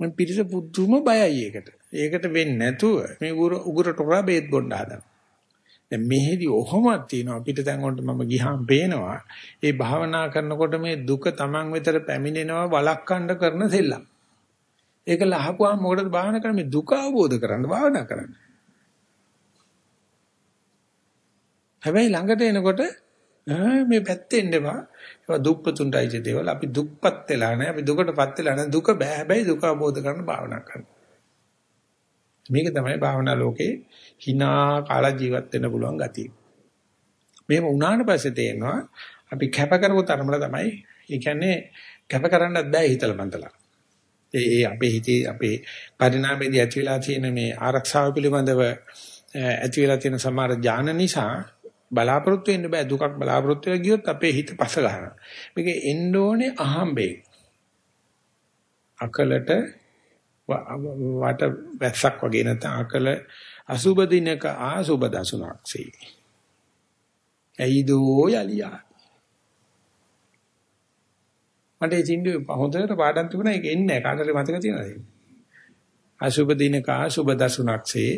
මම පිටිස පුදුම බයයි ඒකට. ඒකට වෙන්නේ නැතුව මේ උගුර උගුරට හොරා බේත් බොන්න හදනවා. දැන් මෙහෙදි ඔහොමක් තියෙනවා අපිට දැන් වොන්ට මම ගිහාම පේනවා ඒ භාවනා කරනකොට මේ දුක Taman වෙතට පැමිණෙනවා වළක්වන්න කරන සෙල්ලම්. ඒක ලහපුවාම මොකටද භාවනා කරන්නේ දුක අවබෝධ කරගන්න භාවනා කරන්න. හැබැයි ළඟට එනකොට මේ පැත්තේ ඉන්න එපා. ඒවා දුක්පතුන්ටයි දේවල්. අපි දුක්පත් වෙලා නැහැ. අපි දුකටපත් වෙලා නැහැ. දුක බෑ. හැබැයි දුක අවබෝධ කරගන්න භාවනා කරන්න. මේක තමයි භාවනා ලෝකේ hina කාලා ජීවත් වෙන්න පුළුවන් ගතිය. මේව උනාට පස්සේ තේරෙනවා අපි කැප කරපු තරමල තමයි. ඒ කියන්නේ කැප කරන්නත් බෑ හිතල මන්දලා. ඒ ඒ අපේ හිතේ අපේ පරිණාමයේදී ඇති වෙලා තියෙන මේ ආරක්ෂාව පිළිබඳව ඇති වෙලා තියෙන සමහර ඥාන නිසා බලාපොරොත්තු වෙන්න බෑ දුකක් බලාපොරොත්තු වෙලා ගියොත් අපේ හිත පස ගන්නවා. මේක එන්න ඕනේ අහම්බේ. අකලට වට වැස්සක් වගේ නැත්නම් අකල අසුබ දිනක ආසුබ දසුණක්සේ. ඇයිදෝ යලියා. මට ඒ චින්දු හොඳට පාඩම් තිබුණා ඒක එන්නේ නැහැ කාටද මතක තියනද? අසුබ දිනක ආසුබ දසුණක්සේ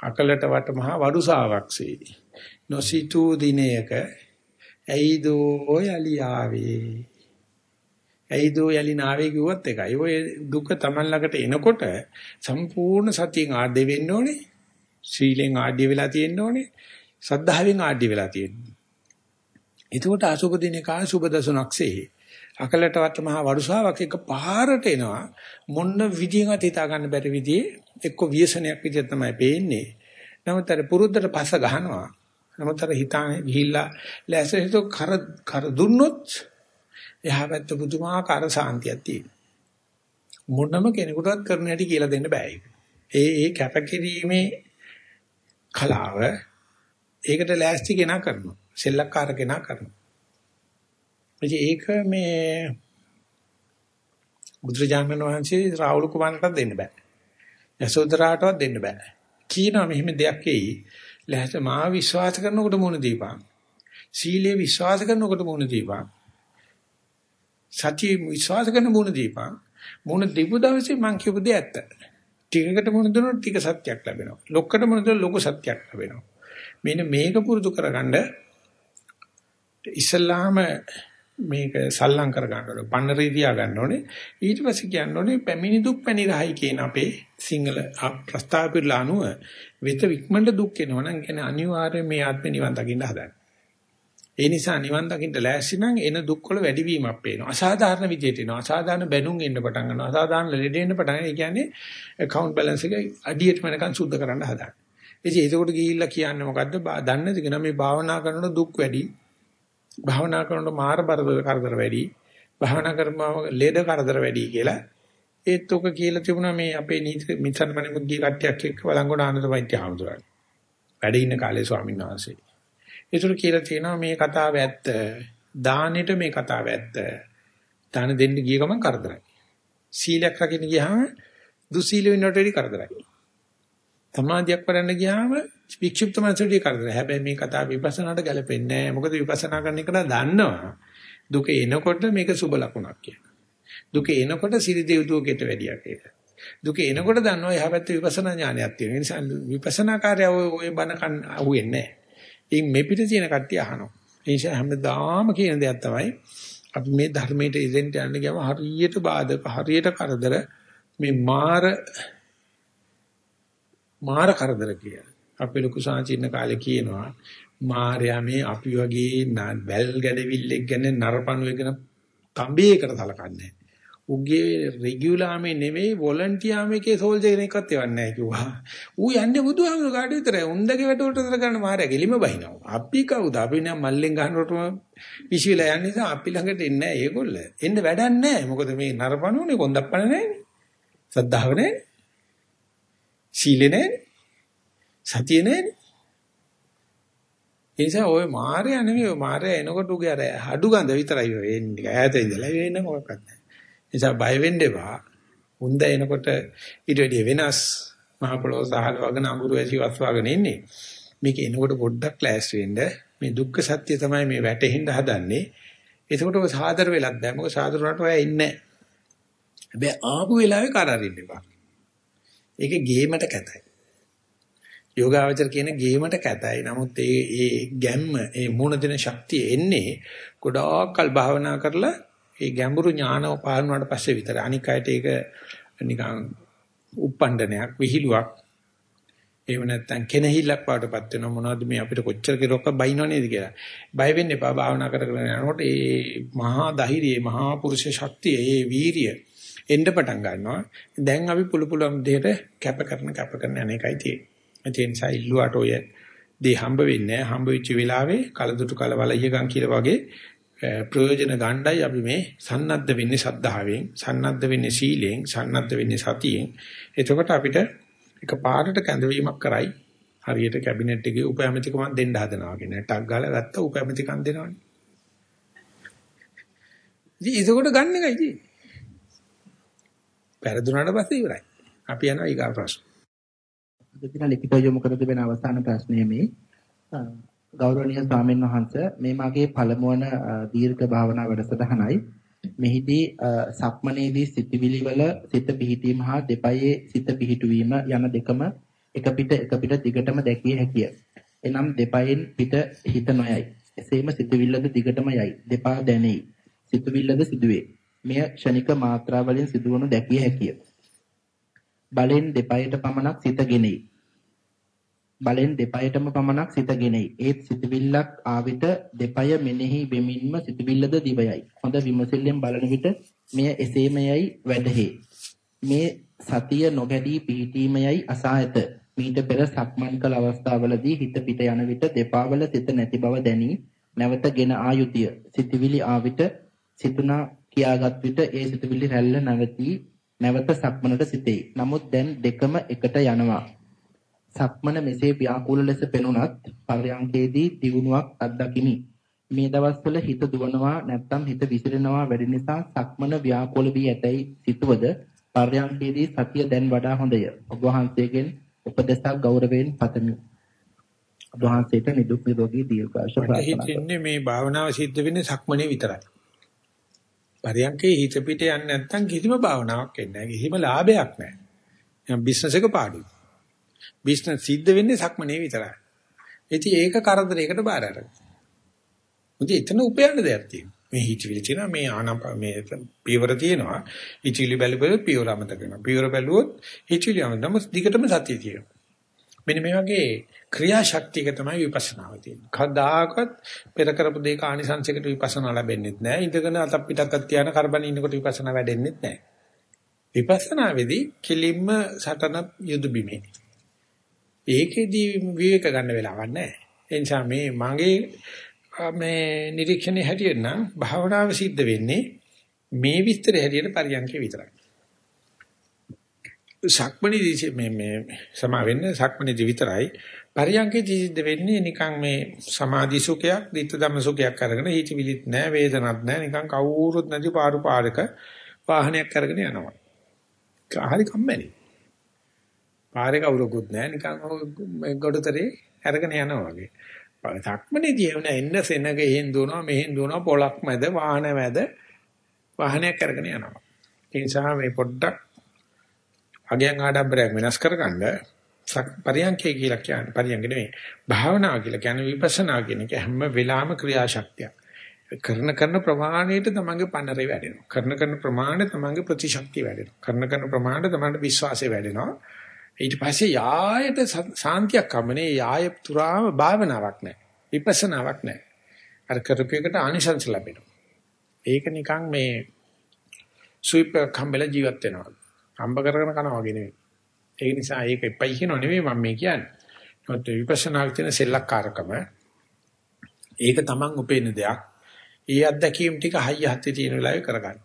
අකලට වට මහා වරුසාවක්සේ. නොසිතූ දිනයක ඇයිදෝ යලියාවේ ඇයිදෝ යලිනාවේ කිව්වත් එකයි. ඔය දුක Taman ළඟට එනකොට සම්පූර්ණ සතියෙන් ආඩ්‍ය වෙන්න ඕනේ. සීලෙන් ආඩ්‍ය වෙලා තියෙන්න ඕනේ. සද්ධාවෙන් ආඩ්‍ය වෙලා තියෙන්න. එතකොට අසුබ දිනේ කා සුබ දසුණක්සේ අකලටවත් මහා වරුසාවක් එක පාරට එනවා මොන්න විදියකට හිතා ගන්න බැරි විදිහේ එක්ක ව්‍යසනයක් විදියට තමයි පේන්නේ. නමුත් අර පුරුද්දට පස්ස ගහනවා. නමුත් අර හිතානේ ගිහිල්ලා ලැසෙහිත කර කර දුන්නොත් එහා පැත්ත පුදුමාකාර සාන්තියක් තියෙනවා. මොනම කෙනෙකුටවත් කරන්න හැටි කියලා දෙන්න බෑ ඒක. ඒ ඒ කැපකිරීමේ කලාව ඒකට ලෑස්ති කෙනා කරනවා. සෙල්ලක්කාර කෙනා කරනවා. ඒක මේ බුදුරජාණන් වහන්සේ රාහුල කුමාරටත් දෙන්න බෑ. යසෝදරාටවත් දෙන්න බෑ. කියනවා මෙහෙම දෙයක් එයි. ලැහත මා විශ්වාස කරනකොට මොන දීපං. සීලේ විශ්වාස කරනකොට මොන දීපං. සතිය විශ්වාස කරන මොන දීපං. මොන දීපු දවසේ මං කියපු දේ ඇත්ත. ටිකකට මොන දුන්නොත් ටික සත්‍යක් ලැබෙනවා. ලොක්කට මොන දුන්නොත් ලොකු සත්‍යක් ලැබෙනවා. මෙන්න මේක පුරුදු කරගන්න ඉස්ලාම මේක සල්ලම් කර ගන්න ඕනේ. පන්නරේ තියා ගන්න ඕනේ. ඊට පස්සේ කියන්න ඕනේ පැමිණි දුක් පැනිරහයි කියන අපේ සිංහල ප්‍රස්තාව පිළිලා අනුව වෙත වික්මණ්ඩ දුක් එනවා නම් කියන්නේ අනිවාර්යයෙන් මේ ආත්මේ නිවන් දකින්න හදන්නේ. ඒ නිසා නිවන් දකින්න ලෑස්ති නම් එන දුක් වල වැඩිවීමක් පේනවා. අසාධාරණ විදියට එනවා. අසාධාරණ බැනුම් එන්න පටන් ගන්නවා. අසාධාරණ ලෙඩ එන්න පටන් ගන්නවා. ඒ කියන්නේ account balance එක අඩියට වෙනකන් සුද්ධ කරන්න හදන්නේ. ඉතින් ඒකකොට ගිහිල්ලා කියන්නේ මොකද්ද? දන්නේ නැති කෙනා මේ භාවනා කරනකොට දුක් වැඩි. භාවනා කරනකොට මාර බරද කරදර වැඩි. භාවනා කරපුවම ලෙඩ කරදර වැඩි කියලා. ඒත් ඔක කියලා තිබුණා මේ අපේ නීති මිත්‍රන් මණිමුද්දී කට්ටියක් එක්ක වළංගොඩ ආනන්දමයිත්‍ය ආමතුරන්. වැඩ ඉන්න කාලේ ස්වාමීන් වහන්සේ. ඒතර කියලා තියෙනවා මේ කතාව ඇත්ත. දානෙට මේ කතාව ඇත්ත. දාන දෙන්න ගිය ගමන් කරදරයි. සීලයක් රකින්න ගියාම දුසීල වෙනට වැඩි කරදරයි. සමාධියක් වඩන්න ගියාම වික්ෂිප්ත මනසට කරදරයි. හැබැයි මේ කතාව විපස්සනාට ගැලපෙන්නේ නැහැ. මොකද විපස්සනා කරන එක දන්නවා. දුක එනකොට මේක සුබ ලකුණක් කියලා. දුක එනකොට සිරි දෙව්දුවකට වැඩියක් ඒක. දුක එනකොට දන්නවා එහා පැත්තේ විපස්සනා ඥානයක් තියෙන. ඒ නිසා විපස්සනා කාර්යය ඔය බණ කන් අහුවෙන්නේ නැහැ. ඉන් මේ පිට තියෙන කට්ටිය අහනවා. ඒ නිසා හැමදාම කියන දෙයක් තමයි අපි මේ ධර්මයට ඉදෙන්ට යන්න ගියාම හරියට බාධක හරියට කරදර මේ මාර මාර කරදර කියලා. අපේ ලොකු සාචින්න කාලේ කියනවා මාර්යා මේ අපි වගේ වැල් ගැඩවිල්ලෙක් ගැන නරපණුවෙක් ගැන තඹේකට සලකන්නේ. උගේ රෙගියුලාමේ නෙමෙයි වොලන්ටියාමේකේ සෝල්ජර් කෙනෙක්වත් එවන්නේ නැහැ කිව්වා. ඌ යන්නේ බුදුහාමුදුර කාට විතරයි. උන්දගේ වැටවලට විතර ගන්න මාර්යා ගෙලිම බහිනවා. අපි කවුද? අපි නම් මල්ලෙන් ගහනකොටම විශ්විලා යන නිසා අපි ළඟට එන්නේ නැහැ ඒගොල්ල. එන්න වැඩක් නැහැ. මොකද මේ නරපණුනේ කොන්දප්පන නැහැනේ. සද්ධාව නැහැනේ. සීලේ නැහැ. සතිය නැහැ. ඒ නිසා ওই මායя නෙමෙයි ওই මායя එනකොට උගේ අර හඩු ගඳ විතරයි වෙන්නේ. ඈත ඉඳලා වෙන්නේ මොකක්වත් නැහැ. ඒ නිසා බය වෙන්න එපා. උන්ද එනකොට ඊට වැඩිය වෙනස් මහ පොළොව සහල් වගන අඟුරු ඇසි වස් වගන ඉන්නේ. මේක එනකොට පොඩ්ඩක් ලෑස් වෙන්න මේ දුක්ඛ සත්‍ය තමයි මේ වැටෙන්න හදන්නේ. එතකොට ඔය සාදර වෙලක් දැම්මක සාදර වුණාට ඔය ඉන්නේ නැහැ. හැබැයි ආපු වෙලාවේ කාර අරින්න එපා. ඒක ගේමට කැතයි. යෝගාවචර කියන ගේමට කැතයි. නමුත් ඒ ඒ ගැම්ම ඒ මුණ දෙන ශක්තිය එන්නේ ගොඩාක් කල් භාවනා කරලා ඒ ගැඹුරු ඥාන පාරණුවාට පස්සේ විතර. අනික් අයට ඒක නිකන් උප්පණ්ඩනයක් විහිළුවක්. එහෙම නැත්නම් කෙනහිල්ලක් වඩටපත් වෙනවා මොනවද මේ අපිට කොච්චර කිරොක්ක බයින්නව නේද කියලා. බය වෙන්න එපා භාවනා කර කර යනකොට ඒ මහා ධෛර්යය, මහා පුරුෂ ශක්තිය, ඒ වීරිය එන්න පටන් ගන්නවා. දැන් අපි පුළු පුළුවන් දෙයට කැප කරන කැප කරන අනේකයි තියෙන්නේ. ඒ නිසා ඉල්ලුවාට ඔය දේ හම්බ වෙන්නේ නැහැ. හම්බ වෙච්ච වෙලාවේ කලදුටු කලවලියගම් කියලා වගේ ප්‍රයෝජන ගණ්ඩායි අපි මේ සන්නද්ධ වෙන්නේ සද්ධාවෙන්, සන්නද්ධ වෙන්නේ සීලෙන්, සන්නද්ධ වෙන්නේ සතියෙන්. එතකොට අපිට එක පාරට කැඳවීමක් කරයි. හරියට කැබිනට් එකේ උපැමතිකමක් දෙන්න හදනවා වගේ නෑ. ටක් ගාලා ගත්ත උපැමතිකම් දෙනවනේ. ඉතින් ඒකකොට ගන්න එකයි තියෙන්නේ. පෙරදුනාට පස්සේ ඉවරයි. අපි යනවා ඊගා ප්‍රශ්න. අද දින ලිඛිත යොමු කර තිබෙන අවසාන ප්‍රශ්නය මේ ගෞරවනීය ස්වාමීන් වහන්සේ මේ මාගේ පළමුවන දීර්ඝ භාවනා වැඩසටහනයි මෙහිදී සක්මනේදී සිතවිලි වල සිත පිහිටීම හා දෙපයේ සිත පිහිටුවීම යන දෙකම එක පිට එක පිට දිගටම දැකිය හැකිය. එනම් දෙපයෙන් පිට හිත නොයයි. එසේම සිතවිල්ලද දිගටම යයි. දෙපා දැනෙයි. සිතවිල්ලද සිදුවේ. මෙය ක්ෂණික මාත්‍රා වලින් සිදුවනු දැකිය හැකිය. බලෙන් දෙපයට පමණක් සිත ගෙනෙයි. බලෙන් දෙපයටම පමණක් සිත ගෙනෙයි. ඒත් සිතවිල්ලක් ආවිත දෙපය මෙනෙහි වෙමින්ම සිතවිල්ලද දිවයයි. හොඳ විමසිල්ලෙන් බලන විට මෙය එසේමයයි වැටහි. මේ සතිය නොගැඩී පිහිටීමයයි අසා ඇත. මීට පෙර සක්මන් කළ අවස්ථාවලදී හිත පිට යන විට දෙපාවල සිත නැති බව දැනී නැවතගෙන ආයුතිය. සිතවිලි ආවිත සිතුනා කියාගත් විට ඒ සිතවිලි රැල්ල නැවතී නැවත සක්මනට සිටේ. නමුත් දැන් දෙකම එකට යනවා. සක්මන මෙසේ ව්‍යාකූල ලෙස පෙනුනත් පරයන්කේදී දියුණුවක් අත්දකිමි. මේ දවස්වල හිත දුවනවා නැත්නම් හිත විසිරෙනවා වැඩි නිසා සක්මන ව්‍යාකූල වී ඇතැයි සිතුවද පරයන්කේදී සතිය දැන් වඩා හොඳය. ඔබ වහන්සේගෙන් උපදේශක් ගෞරවයෙන් පතමි. ඔබ වහන්සේට නිදුක් නිරෝගී දීර්ඝාෂ ප්‍රාර්ථනා කරමි. මේ භාවනාව සිද්ධ වෙන්නේ සක්මනේ විතරයි. පරයන්කේ හිත පිට යන්නේ නැත්නම් කිසිම භාවනාවක් වෙන්නේ නැහැ. කිසිම ලාභයක් නැහැ. යම් බිස්නස් එක පාඩුයි. බිස්නස් සිද්ධ වෙන්නේ සක්මනේ විතරයි. ඉතින් ඒක කරදරයකට බාර අරගෙන. මුදේ එතන උපයන්න දෙයක් තියෙනවා. මේ හිතවිලි තියෙනවා මේ ආනප මේ පියවර තියෙනවා. හිතවිලි බැලුවොත් පියවර අමතක වෙනවා. පියවර බැලුවොත් හිතවිලි අමතක. නමුත් දිගටම සතිය තියෙනවා. මෙන්න මේ වගේ ක්‍රියාශක්තියක තමයි විපස්සනාව තියෙන්නේ. කවදාකවත් පෙර කරපු දෙයක ආනිසංසයකට විපස්සනා ලැබෙන්නේ නැහැ. ඉඳගෙන අතක් පිටක් තියාන කරබන් ඉන්නකොට විපස්සනා වැඩෙන්නේ නැහැ. විපස්සනාවේදී කිලින්ම සටන යුද බිමේ. ඒකෙදී විවේක ගන්න වෙලාවක් නැහැ. ඒ නිසා මේ මගේ මේ නිරීක්ෂණේ හැටියට නම් භාවනාව සිද්ධ වෙන්නේ මේ විස්තරය හැටියට පරියන්කේ විතරයි. සක්මණේදී මේ මේ සමා වෙන්නේ සක්මණේදී විතරයි. පරියන්කේදී සිද්ධ වෙන්නේ නිකන් මේ සමාධි සුඛයක්, ධිට්ඨ ධම්ම සුඛයක් අරගෙන හිතවිලිත් නැහැ, වේදනත් නැහැ, නිකන් කවුරුත් නැති පාරු පාරක වාහනයක් අරගෙන යනවා. හරි කම්මැලි. පාරේ කවුරුකුත් නැහැ නිකන් ගොඩතරේ අරගෙන යනවා වගේ. සක්මනේදී එවන එන්න සෙනග එහෙන් දුවනවා මෙහෙන් දුවනවා පොලක් මැද වාහන මැද වාහනයක් අරගෙන යනවා. ඒ නිසා මේ පොඩ්ඩක් අගයන් ආඩම්බරයක් වෙනස් කරගන්න පරියන්කේ කියලා කියන්නේ පරියන්ක නෙවෙයි භාවනාව කියලා කියන්නේ විපස්සනා කියන එක හැම වෙලාවෙම ක්‍රියාශක්තියක්. කරන කරන ප්‍රමාණයට තමන්ගේ පන්නරේ වැඩෙනවා. කරන කරන ප්‍රමාණයට තමන්ගේ ප්‍රතිශක්තිය වැඩෙනවා. කරන කරන ප්‍රමාණයට තමන්ගේ විශ්වාසය වැඩෙනවා. ඊට පස්සේ යායට සාන්තියක් හම්බනේ යාය තුරාම භාවනාවක් නැහැ. විපස්සනාවක් නැහැ. අර කරපේකට ආනිසංස ලැබෙනවා. ඒක නිකන් මේ සුයිප් කම්බල ජීවත් වෙනවා. හම්බ කරගෙන කනවා වගේ නෙවෙයි. ඒ නිසා ඒක එපයි කියනව නෙවෙයි මම මේ කියන්නේ. ඒත් විපස්සනාවේ තියෙන සෙල්ලක්කාරකම ඒක තමන් උපේන දෙයක්. ඒ අත්දැකීම් ටික හයිය හත්තේ තියෙන වෙලාවේ කරගන්න.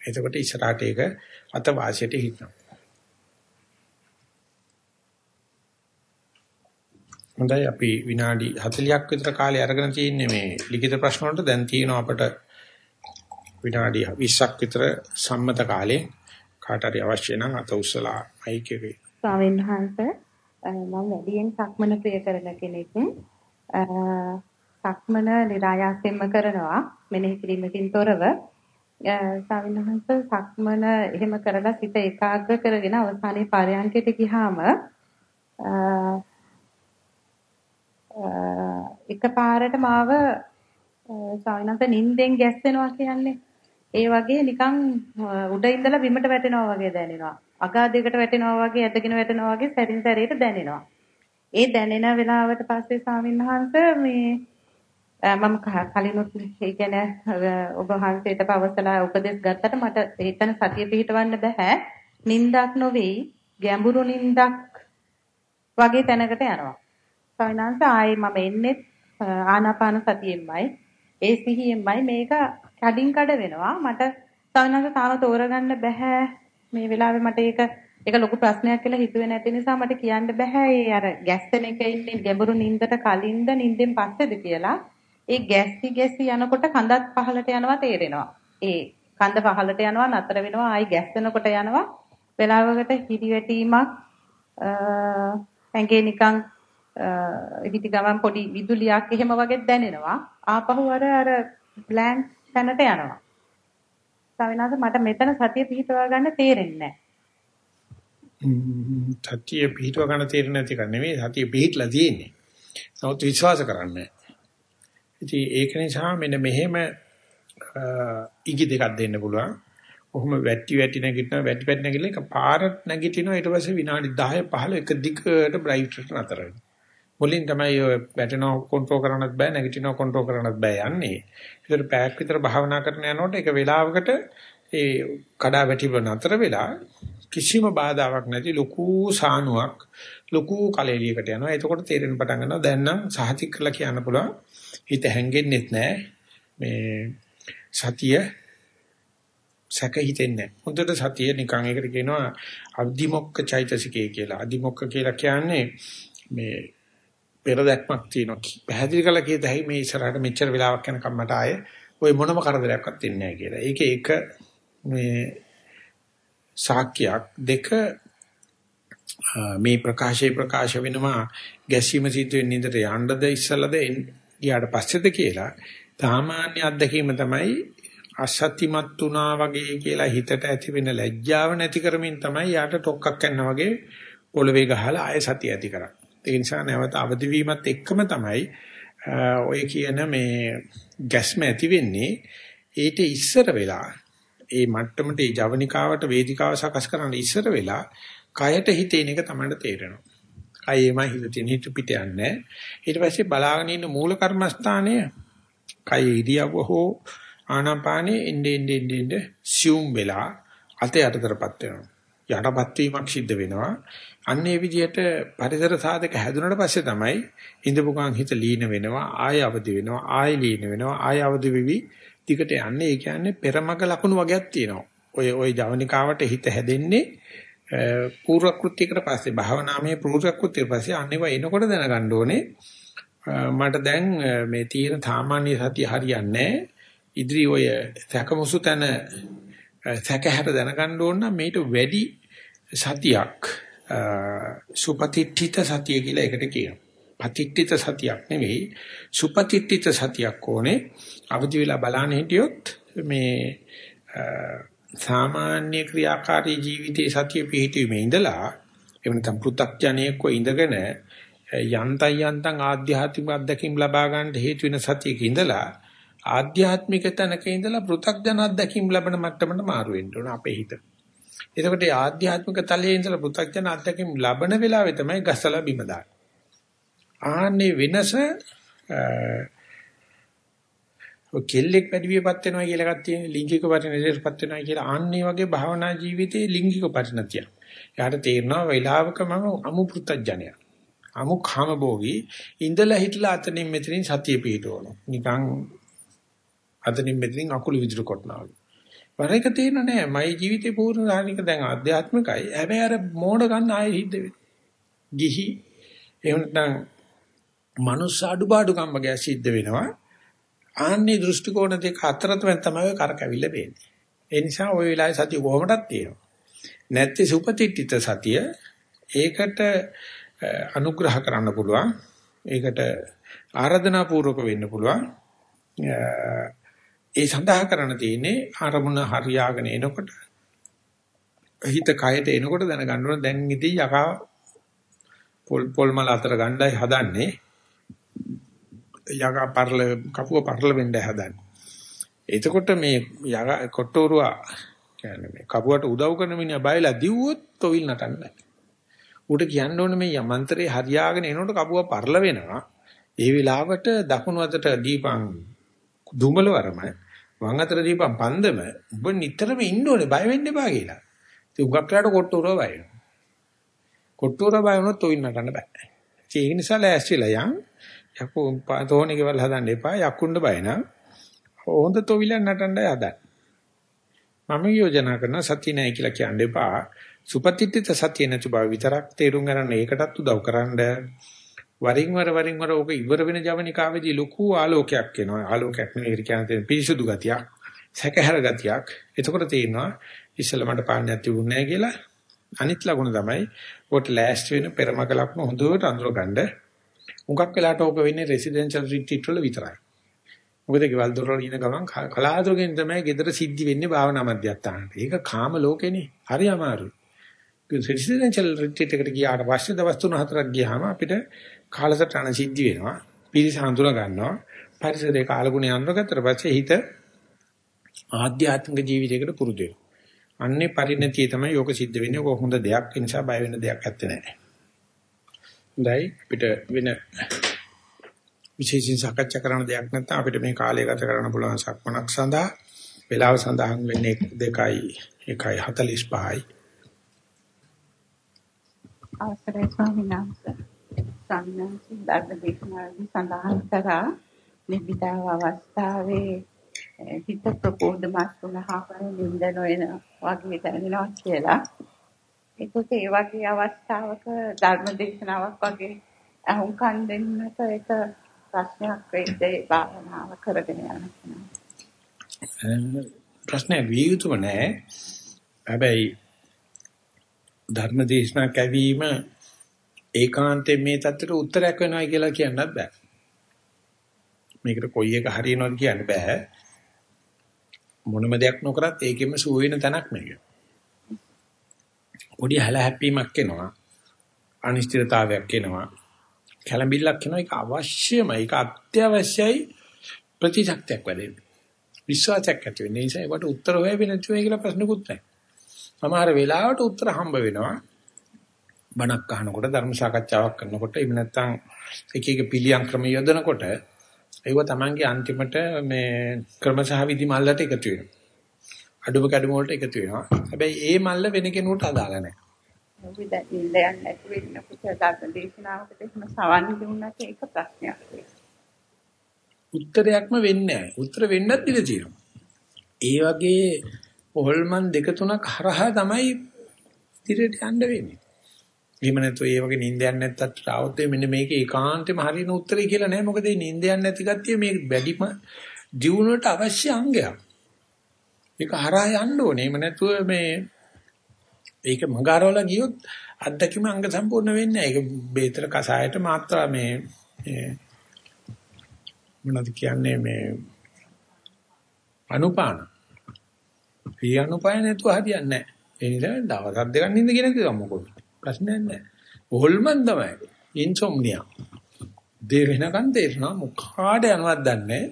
එතකොට ඉස්සරහට ඒක අත වාසියට හිටිනවා. හොඳයි අපි විනාඩි 40ක් විතර කාලය අරගෙන තියෙන්නේ මේ ලිඛිත ප්‍රශ්න වලට දැන් තියෙනවා අපට විනාඩි 20ක් විතර සම්මත කාලේ කාට හරි අවශ්‍ය නම් අත උස්සලා මයික් එකේ. ස්වාමීන් වහන්සේ මම වැඩියෙන් සක්මන ප්‍රිය කරන කෙනෙක්. සක්මන નિરાයාසයෙන්ම කරනවා. මෙනෙහි කිරීමකින් තොරව. ස්වාමීන් වහන්සේ සක්මන එහෙම කරලා සිත ඒකාග්‍ර කරගෙන අවසානයේ පරයන්කයට ගියාම එකපාරට මාව සාවිනන්ත නිින්දෙන් ගැස්සෙනවා කියන්නේ ඒ වගේ නිකන් උඩ ඉඳලා බිමට වැටෙනවා වගේ දැනෙනවා. අගාධයකට වැටෙනවා වගේ ඇදගෙන වැටෙනවා වගේ සැරින් සැරේට දැනෙනවා. ඒ දැනෙන වෙලාවට පස්සේ ස්වාමීන් වහන්සේ මේ මම කලිනුත් ඒ කියන්නේ ඔබ වහන්සේට පවසලා උපදෙස් ගත්තට මට එතන සතිය පිහිටවන්න බෑ. නින්දක් නොවේ ගැඹුරු නින්දක් වගේ තැනකට යනවා. ස්වාමීන් වහන්සේ ආයේ මම එන්නේ ආනාපාන සතියෙන්මයි. ඒ සිහියෙන්මයි මේක කඩින් කඩ වෙනවා. මට ස්වාමීන් වහන්සේ තාම තෝරගන්න බෑ. මේ වෙලාවේ මට ඒක ඒක ලොකු ප්‍රශ්නයක් කියලා හිතුවේ නැති නිසා මට කියන්න බෑ. ඒ අර ගැස්සෙන එක ඉන්නේ ගැඹුරු නින්දට කලින්ද නින්දෙන් පස්සේද කියලා. ඒ ගැස්සි ගැස්සි යනකොට කඳත් පහලට යනවා තේරෙනවා. ඒ කඳ පහලට යනවා නතර වෙනවා ආයි ගැස්සෙනකොට යනවා. වෙලාවකට හිරිවැටීමක් ඇඟේ නිකන් හිටි ගමන් පොඩි විදුලියක් එහෙම වගේ දැනෙනවා. ආපහු අර අර බ්ලැන්ක් තැනට යනවා. ස්වාමීනාද මට මෙතන සතිය පිහිටවා ගන්න තේරෙන්නේ නැහැ. සතිය පිහිටව ගන්න තේරෙන්නේ නැති එක නෙමෙයි සතිය පිහිටලා තියෙන්නේ. නමුත් විශ්වාස කරන්නේ ඉතින් ඒක නිසා මෙන්න මෙහෙම ඉගි දෙකක් දෙන්න පුළුවන්. කොහොම වැටි වැටි නැගිටිනවා වැටි වැටි නැගිටලා එක පාරට නැගිටිනවා ඊට පස්සේ විනාඩි 10 15 එක දිගට බ්‍රයිට්ට නතර වෙනවා. මුලින් තමයි ඔය වැටෙනව කන්ට්‍රෝල් කරන්නත් බෑ නැගිටිනව කන්ට්‍රෝල් කරන්නත් බෑ යන්නේ. ඒතර පැයක් විතර භාවනා කරන යනකොට එක වෙලාවකට ඒ කඩා වැටිව නතර වෙලා කිසිම බාධාවක් නැති ලොකු සානුවක් ලොකු කලෙලියකට යනවා. එතකොට තේරෙන පටන් ගන්නවා දැන් නම් සහතික කරලා කියන්න පුළුවන්. හිත හැංගෙන්නෙත් නෑ. මේ සතිය සැක හිතෙන්නේ නැහැ. හොඳට සතිය නිකන් ඒකට කියනවා අදිමොක්ක චෛතසිකය කියලා. අදිමොක්ක කියලා කියන්නේ මේ පෙර දැක්මක් තියෙනවා. පැහැදිලි කළා කියත හැකි මේ ඉස්සරහට මෙච්චර වෙලාවක් යනකම් මට ආයේ ওই මොනම කරදරයක්වත් වෙන්නේ නැහැ කියලා. ඒකේ එක මේ සාක්කයක් දෙක මේ ප්‍රකාශයේ ප්‍රකාශ වෙනවා ගැසීම සිද්ධ වෙන්නේ ඉඳට යන්නද ඉස්සලද ගියාට පස්සේද කියලා සාමාන්‍ය අත්දැකීම තමයි අසත්‍යමත් උනා වගේ කියලා හිතට ඇති වෙන ලැජ්ජාව නැති කරමින් තමයි යාට ටොක්ක්ක් කරනවා වගේ පොළවේ ගහලා ආය සතිය ඇති කරන්නේ. ඒ නිසා නැවත අවදි වීමත් එක්කම තමයි ඔය කියන මේ ගැස්ම ඇති වෙන්නේ ඊට ඉස්සර වෙලා ඒ මට්ටමට ඒ ජවනිකාවට වේදිකාව සකස් කරන්න ඉස්සර වෙලා කයට හිතේන එක තමයි තේරෙනවා. කයෙමයි හිත තියෙන හිත පිට යන්නේ. ඊට පස්සේ බලාගෙන ඉන්න මූල කර්මස්ථානය කය ඉරියව්ව හෝ ආනාපානේ ඉන්නේ ඉන්නේ ඉන්නේ සියුම් වෙලා අතේ යටතරපත් වෙනවා. යටපත් වීමක් සිද්ධ වෙනවා. අන්න ඒ විදිහට පරිසර සාධක හැදුනට පස්සේ තමයි ඉඳපු ගමන් හිත ලීන වෙනවා, ආය අවදි වෙනවා, ආය ලීන වෙනවා, ආය අවදි වෙවි දිගට යන්නේ. ඒ කියන්නේ පෙරමග ලකුණු වගේක් තියෙනවා. ඔය ඔය ජවනිකාවට හිත හැදෙන්නේ පූර්ව කෘත්‍යයකට පස්සේ භාවනාමය පූර්ව කෘත්‍යයට පස්සේ අන්නේව එනකොට දැනගන්න ඕනේ මට දැන් මේ තීන සාමාන්‍ය සතිය හරියන්නේ ඉදිරි ඔය සැකමුසු තන සැකහැර දැනගන්න ඕන නම් මේට වැඩි සතියක් සුපතිට්ඨිත සතිය කියලා එකට කියනවා. පතිට්ඨිත සතියක් නෙවෙයි සුපතිට්ඨිත සතියක් ඕනේ. අවදි වෙලා බලන්න හිටියොත් මේ සාමාන්‍ය ක්‍රියාකාරී ජීවිතයේ සතිය පිහිටීමේ ඉඳලා එහෙම නැත්නම් පෘථග්ජනයෙක්ව ඉඳගෙන යන්තම් යන්තම් ආධ්‍යාත්මික අත්දැකීම් ලබා ගන්න හේතු වෙන සතියක ඉඳලා ආධ්‍යාත්මික තැනක ඉඳලා පෘථග්ජන අත්දැකීම් ලබන මට්ටමට මාරු වෙන්න ඕන අපේ හිත. එතකොට මේ ආධ්‍යාත්මික තලයේ ඉඳලා පෘථග්ජන අත්දැකීම් ලබන වෙලාවේ තමයි ගසලා බිම දාන්නේ. ආන්නේ වෙනස ඔය කෙල්ලෙක් වැඩිවියපත් වෙනවා කියලා එකක් තියෙන ලිංගික පරිණතයටපත් වෙනවා කියලා ආන්නේ වගේ භාවනා ජීවිතයේ ලිංගික පරිණතිය. එයාට තේරෙනවා වේලාවක මම අමු පෘථග්ජනයා. අමු කාමභෝගී ඉඳලා හිටලා අතනින් මෙතනින් සතිය පිටවනවා. නිකන් අතනින් මෙතනින් අකුළු විදුරු කොටනවා වගේ. වරේක තේරෙන්නේ නැහැ. මගේ ජීවිතේ පූර්ණ ධාර්මික දැන් ආධ්‍යාත්මිකයි. හැබැයි අර මෝඩ ගන්න ආයෙ හිට වෙනවා. ගිහි එහෙම නැත්නම් මනුස්ස අඩුපාඩු කම්ම ගැ සිද්ධ වෙනවා. ආන්නේ දෘෂ්ටි කෝණ දෙක අතර තමයි කරකැවිල්ල වෙන්නේ. ඒ නිසා ওই වෙලාවේ සතිය කොහොමදක් තියෙනවා. නැත්te සුපතිට්ඨිත සතිය ඒකට අනුග්‍රහ කරන්න පුළුවන්. ඒකට ආරාධනා පූර්වක වෙන්න පුළුවන්. ඒ සඳහා කරන්න තියෙන්නේ අරමුණ හරියාගෙන එනකොට හිත කයට එනකොට දැනගන්න ඕන. දැන් ඉතින් යකා පොල් පොල් මල අතර ගණ්ඩායි හදන්නේ. යකා පරල කපුව පරල වෙන්න හදන්නේ. එතකොට මේ යකා කොට්ටෝරුවා කියන්නේ මේ කපුවට උදව් කරන මිනිහා බයලා දිව්වොත් තොවිල් නටන්නේ ඌට කියන්න ඕනේ මේ යමන්තරේ හරියාගෙන එනකොට කපුව පරල වෙනවා. ඒ වෙලාවට දකුණු අතට දීපං දුඹල වරම වම් අතට දීපං පන්දම ඔබ නිතරම ඉන්න ඕනේ බය වෙන්න එපා කියලා. ඉතින් උගක් කරාට කොට්ටෝරව බය වෙනවා. කොට්ටෝරව බය වුණොත් ඔයින් නටන්න බෑ. ඒක නිසා ලෑස්තිලා යන් යකෝ තෝණේ කෙවල් හදන්න එපා යකුණ්ඩ බය නම් හොඳ තොවිලක් නටන්නයි හදන්නේ. මම යෝජනා කරන සතිය නැහැ කියලා කියන්න එපා. සුපතිත්‍ිත සතිය නැති බව විතරක් තේරුම් ගන්න ඒකටත් උදව් කරන්න. වරින් වර වරින් වර ඕක ඉවර වෙන ජවනිකාවේදී ලොකු ආලෝකයක් එනවා. ආලෝකයක් නෙවෙයි කියන්නේ පිරිසුදු ගතියක්, සැකහැර ගතියක්. එතකොට තේරෙනවා ඉස්සෙල්ලා මට පාන්නයක් තිබුණේ නැහැ කියලා. අනිත් ලකුණ තමයි ඔකට ලෑස්ති වෙන පෙරමග ලකුණ හොඳට අඳුරගන්න. උඟක් වෙලාට ඕක වෙන්නේ රෙසිඩෙන්ෂල් රිට්‍රීට් වල විතරයි. මොකද ගෙවල් දොරවල් ඉන ගමන් කලාතුරකින් තමයි ගෙදර සිද්ධි වෙන්නේ භාවනා මධ්‍යස්ථානට. ඒක කාම ලෝකෙනේ. හරි අමාරුයි. රෙසිඩෙන්ෂල් රිට්‍රීට් එකට ගියාට පස්සේ දවස් 3-4ක් ගියාම අපිට කාලසටහන සිද්ධි වෙනවා. පිරිස හඳුනා ගන්නවා. පරිසරයේ කාලගුණය අඳුරගත්තට පස්සේ හිත ආධ්‍යාත්මික ජීවිතයකට පුරුදු වෙනවා. අන්නේ පරිණතිය තමයි යෝග සිද්ධ වෙන්නේ. ඔක හොඳ දෙයක්. ඒ නිසා බය වෙන්න දෙයක් නැත්තේ නෑ. හොඳයි අපිට වෙන විශේෂයෙන් සාකච්ඡා කරන දෙයක් නැත්නම් අපිට මේ කාලය ගත කරන්න පුළුවන් සක්මනක් සඳහා වේලාව සඳහන් වෙන්නේ 2යි 1:45යි අවසරයි ස්වාමීන් වහන්සේ සම්මානසික ධර්ම දේශනාවේදී සඳහන් කරා නිබ්බිදාව අවස්ථාවේ හිත ප්‍රකෝධමත් වුණා වර නිින්ද නොයන වගේ දැනෙනවා කියලා. ඒකත් ඒ වගේ අවස්ථාවක ධර්ම දේශනාවක් වගේ අහුම්කන් දෙන්නට ඒක ප්‍රශ්නයක් වෙයිද ඒ භාවනාව කරගෙන යනකොට? ප්‍රශ්නයක් විය යුතුම නෑ. හැබැයි ධර්ම දේශනා කැවීම ඒකාන්තයෙන් මේ தත්තට උත්තරයක් වෙනවයි කියලා කියන්නත් බෑ. මේකට කොයි එක හරියනවද කියන්න බෑ. මොනම දෙයක් නොකරත් ඒකෙම සුව වෙන තැනක් මේක. පොඩි හැල හැප්පීමක් එනවා. අනිශ්චිතතාවයක් එනවා. කැළඹිල්ලක් එනවා ඒක අවශ්‍යමයි ඒක අත්‍යවශ්‍යයි ප්‍රතිශක්තියක් වැඩෙන්න විශ්වාසයක් ඇති වෙන නිසා ඒකට උත්තර හොයවෙන්නේ නැතුව කියලා ප්‍රශ්නකුත් නැහැ සමහර වෙලාවට උත්තර හම්බ වෙනවා බණක් අහනකොට ධර්ම සාකච්ඡාවක් කරනකොට එහෙම නැත්නම් එක එක පිළියම් ක්‍රම යොදනකොට ඒව තමන්ගේ අන්තිමට මේ ක්‍රමසහ විදි මල්ලට එකතු වෙනවා අඩුම කැඩුම වලට එකතු වෙනවා හැබැයි ඒ මල්ල වෙන කෙනෙකුට අදාළ නැහැ විදයන් නැති වෙන්නකොට ධර්ම දේශනාවකට එහෙම සවන් දුන්නත් ඒක ප්‍රශ්නයක්. උත්තරයක්ම වෙන්නේ නැහැ. උත්තර වෙන්නත් ඉඩ තියෙනවා. ඒ වගේ පොල්මන් දෙක තුනක් හරහා තමයි ඉදිරියට යන්න වෙන්නේ. එහෙම නැත්නම් ඒ වගේ නිින්දයක් නැත්තත් ආවොත් මෙන්න මේක ඒකාන්තෙම හරියන උත්තරේ කියලා නෑ. මොකද මේ නිින්දයක් නැති කට්ටිය මේ වැඩිම ජීවුණට අවශ්‍ය අංගයක්. ඒක හරහා යන්න ඕනේ. එහෙම නැතුව මේ ඒක මගාරවල ගියොත් අත්දැකීම අංග සම්පූර්ණ වෙන්නේ නැහැ. ඒක බේතර කසායට මාත්‍රා මේ මොනවද කියන්නේ මේ අනුපාන. ඒ අනුපාන නැතුව හරියන්නේ නැහැ. ඒ නිසා දවස් දෙකක් නින්ද කියන එක මොකද? ප්‍රශ්නයක් නැහැ. හොල්මන් තමයි. ඉන්සොම්නියා. දේ වෙනකන් තේරෙනවා මොකාට යනවත් දන්නේ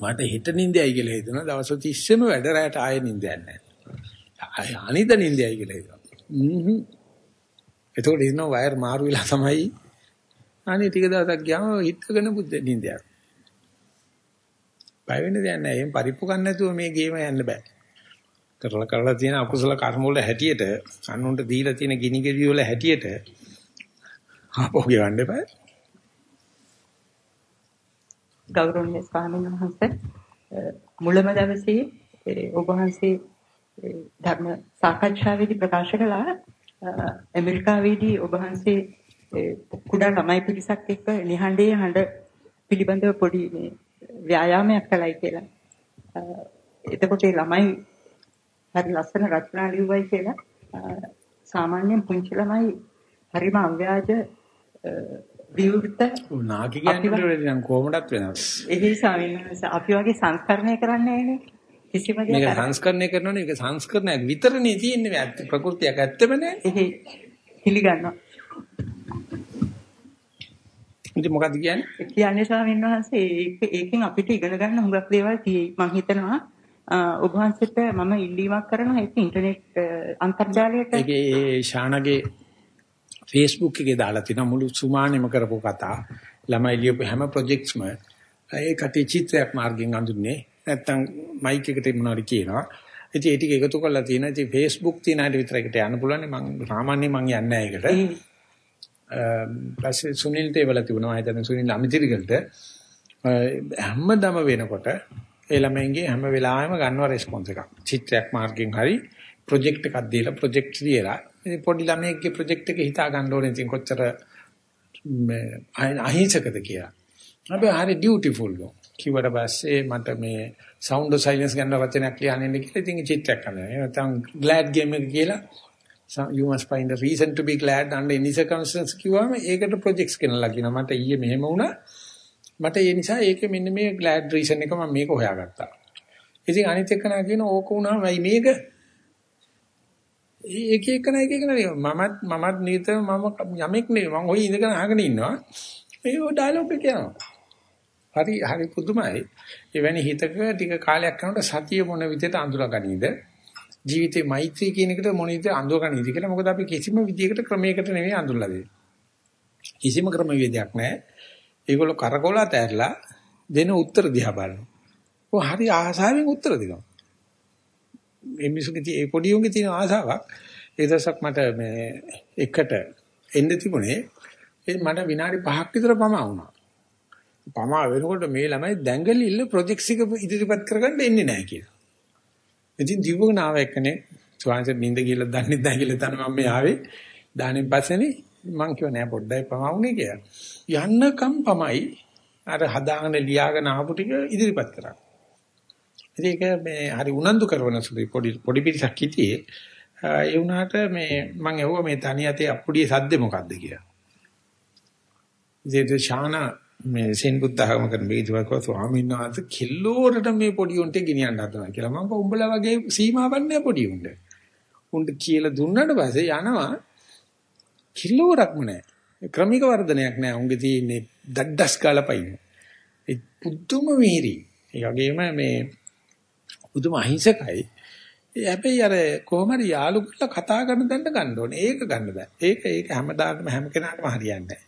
මට හිත නින්දයයි කියලා හිතන දවස් 30ෙම වැඩ රැට ආයෙ නින්දයක් නැහැ. අනිත නින්දයයි කියලා හිතනවා. හ්ම්. එතකොට ඉන්න වයර් මාරු වෙලා තමයි අනේ ටික දවසක් ගියාම හිටගෙන බුද්ධ නින්දයක්. බය වෙන්න දෙයක් නැහැ. එහෙන් පරිප්පු ගන්න නැතුව මේ ගේම යන්න බෑ. කරලා කරලා තියෙන අකුසල කර්ම වල හැටියට අනුන්ට දීලා තියෙන ගිනි ගෙඩි වල හැටියට ආපහු ගවන්න එපා. ගෞරවනීය ස්වාමීන් වහන්සේ මුලම දවසේ ඔබ වහන්සේ ධර්ම සාකච්ඡාවේදී ප්‍රකාශ කළා ඇමරිකාවේදී ඔබ වහන්සේ කුඩා ළමයි පිරිසක් එක්ක නිහඬේ හඬ පිළිබඳව පොඩි මේ ව්‍යායාමයක් කළයි කියලා. එතකොට ඒ ළමයි හරි ලස්සන රචනා ලියුවයි කියලා සාමාන්‍යයෙන් පුංචි ළමයි හරිම අව්‍යාජ විවෘත නාකි කියන්නේ නම් කොහොමදත් වෙනස්. එහේ ස්වාමීන් වහන්සේ අපි වගේ සංස්කරණය කරන්නේ නැහැනේ. කිසිම දෙයක් මේක සංස්කරණය කරනවනේ ඒක සංස්කරණයක් විතරනේ තියෙන්නේ. ඇත්ත ප්‍රകൃතියක් ඇත්තම නෑ. එහේ පිළිගන්නවා. ඉතින් මොකද්ද කියන්නේ? කියන්නේ ස්වාමීන් වහන්සේ ඒක ඒකෙන් අපිට ඉගෙන ගන්න හුඟක් දේවල් තියෙයි. මම හිතනවා ඔබ වහන්සේට මම ඉල්ලීමක් කරනවා ඒක ඉන්ටර්නෙට් අන්තර්ජාලයට ඒකේ ශානගේ Facebook එකේ දාලා තිනවා මුළු සුමානෙම කරපු කතා. ළමයි ලියපු හැම ප්‍රොජෙක්ට්ස්ම ඒකට චිත්‍රයක් මාර්ගෙන් අඳුන්නේ. නැත්තම් මයික් එකට මොනවාරි කියනවා. ඉතින් ඒ ටික එකතු කරලා තියෙනවා. ඉතින් Facebook තියෙන හැටි විතරකට යන්න පුළුවන්. මම සාමාන්‍යයෙන් මම යන්නේ නැහැ ඒකට. ඊපස්සේ සුනිල්ට ඒවල තිබුණා. හිතන්නේ සුනිල් අමිතිරිගලට හැමදම වෙනකොට ඒ ළමයින්ගේ හැම වෙලාවෙම ගන්නවා රෙස්පොන්ස් එකක්. චිත්‍රයක් මාර්ගෙන් හරි ප්‍රොජෙක්ට් එකක් දීලා ප්‍රොජෙක්ට් දීලා ඉතින් පොඩි ළමයෙක්ගේ ප්‍රොජෙක්ට් එක හිතා ගන්න ඕනේ ඉතින් කොච්චර අහිංසකද කියලා. අපි හරි ඩියුටිෆුල් ලෝ. කිව්වට පස්සේ මට මේ sound of silence ගන්න වචනයක් ලියන්න ඉන්න කියලා ඉතින් චිත්‍රයක් කරනවා. ඒ නැත්නම් glad game එක කියලා you must find a reason to be glad under any circumstance කිව්වම ඒකට ප්‍රොජෙක්ට්ස් කරනවා කියනවා. මට ඊයේ මෙහෙම වුණා. මට ඒ නිසා ඒකේ මෙන්න මේ glad reason එක මම මේක හොයාගත්තා. ඉතින් අනිත් එක නා කියන ඕක වුණාම මේක? ඒක එක නෑ එක එක නෑ මමත් මමත් නිතර මම යමෙක් නෙවෙයි මම ওই ඉඳගෙන අහගෙන ඉන්නවා. මේ ඩයලොග් එක යනවා. හරි හරි පුදුමයි. එවැනි හිතක ටික කාලයක් යනකොට සතිය මොන විදිහට අඳුරගනීද? ජීවිතේ මෛත්‍රී කියන එකට මොන විදිහට අඳුරගනීද කියලා මොකද අපි කිසිම විදිහකට ක්‍රමයකට නෙවෙයි අඳුරලා දෙන්නේ. කිසිම ක්‍රමවේදයක් නැහැ. ඒගොල්ලෝ කරකෝලා තැරලා දෙන උත්තර දිහා බලනවා ඔය හරි ආසාවෙන් උත්තර දෙනවා මේ මිනිසුගේ ඒ පොඩි උන්ගේ තියෙන ආසාවක් ඒ දවසක් මට මේ එකට එන්න තිබුණේ ඒ මට විනාඩි 5ක් විතර පමා වුණා. පමා වෙනකොට මේ ළමයි දැඟලිල්ල ප්‍රොජෙක්ට්ස් එක ඉදිරිපත් කරගන්න එන්නේ නැහැ කියලා. ඉතින් දිවුවගෙන ආව එකනේ ස්වාමීන් නින්ද කියලා දන්නේ නැහැ කියලා තමයි මම මේ ආවේ. දානෙන් පස්සේනේ මං කිව්වා නෑ පොඩ්ඩයි පමා වුණේ කියලා. යන්නකම් පමයි අර හදාගෙන ලියාගෙන ආපු ටික ඉදිරිපත් කරා. ඉතින් ඒක මේ හරි උනන්දු කරන සුළුයි පොඩි පොඩි පිටසක් හිටියේ. ඒ වුණාට මේ මම ඇහුවා මේ තනි අතේ අප්පුඩියේ සද්ද මොකද්ද කියලා. ඉතින් ශාන මේ සෙන් බුද්ධ학ම කරන බේදුවක ස්වාමීන් වහන්සේ කිල්ලෝරට මේ පොඩි උන්ට ගෙනියන්න හදනවා කියලා. මම කිව්වා උඹලා වගේ සීමාවක් නැහැ පොඩි උන්ට. උන්ට කියලා දුන්නාට පස්සේ යනවා කිල්ලෝරක්ම නැහැ. ක්‍රමික වර්ධනයක් නැහැ. උන්ගේ තියෙන්නේ දඩඩස් කාලා පයින්. ඒ පුදුම වීරි. ඒ වගේම මේ බුදුම අහිංසකයි. හැබැයි අර කොහොම හරි යාළු කරලා කතා කරන දන්න ගන්න ඕනේ. ඒක ගන්න බෑ. ඒක ඒක හැමදාම හැම කෙනාටම හරියන්නේ නැහැ.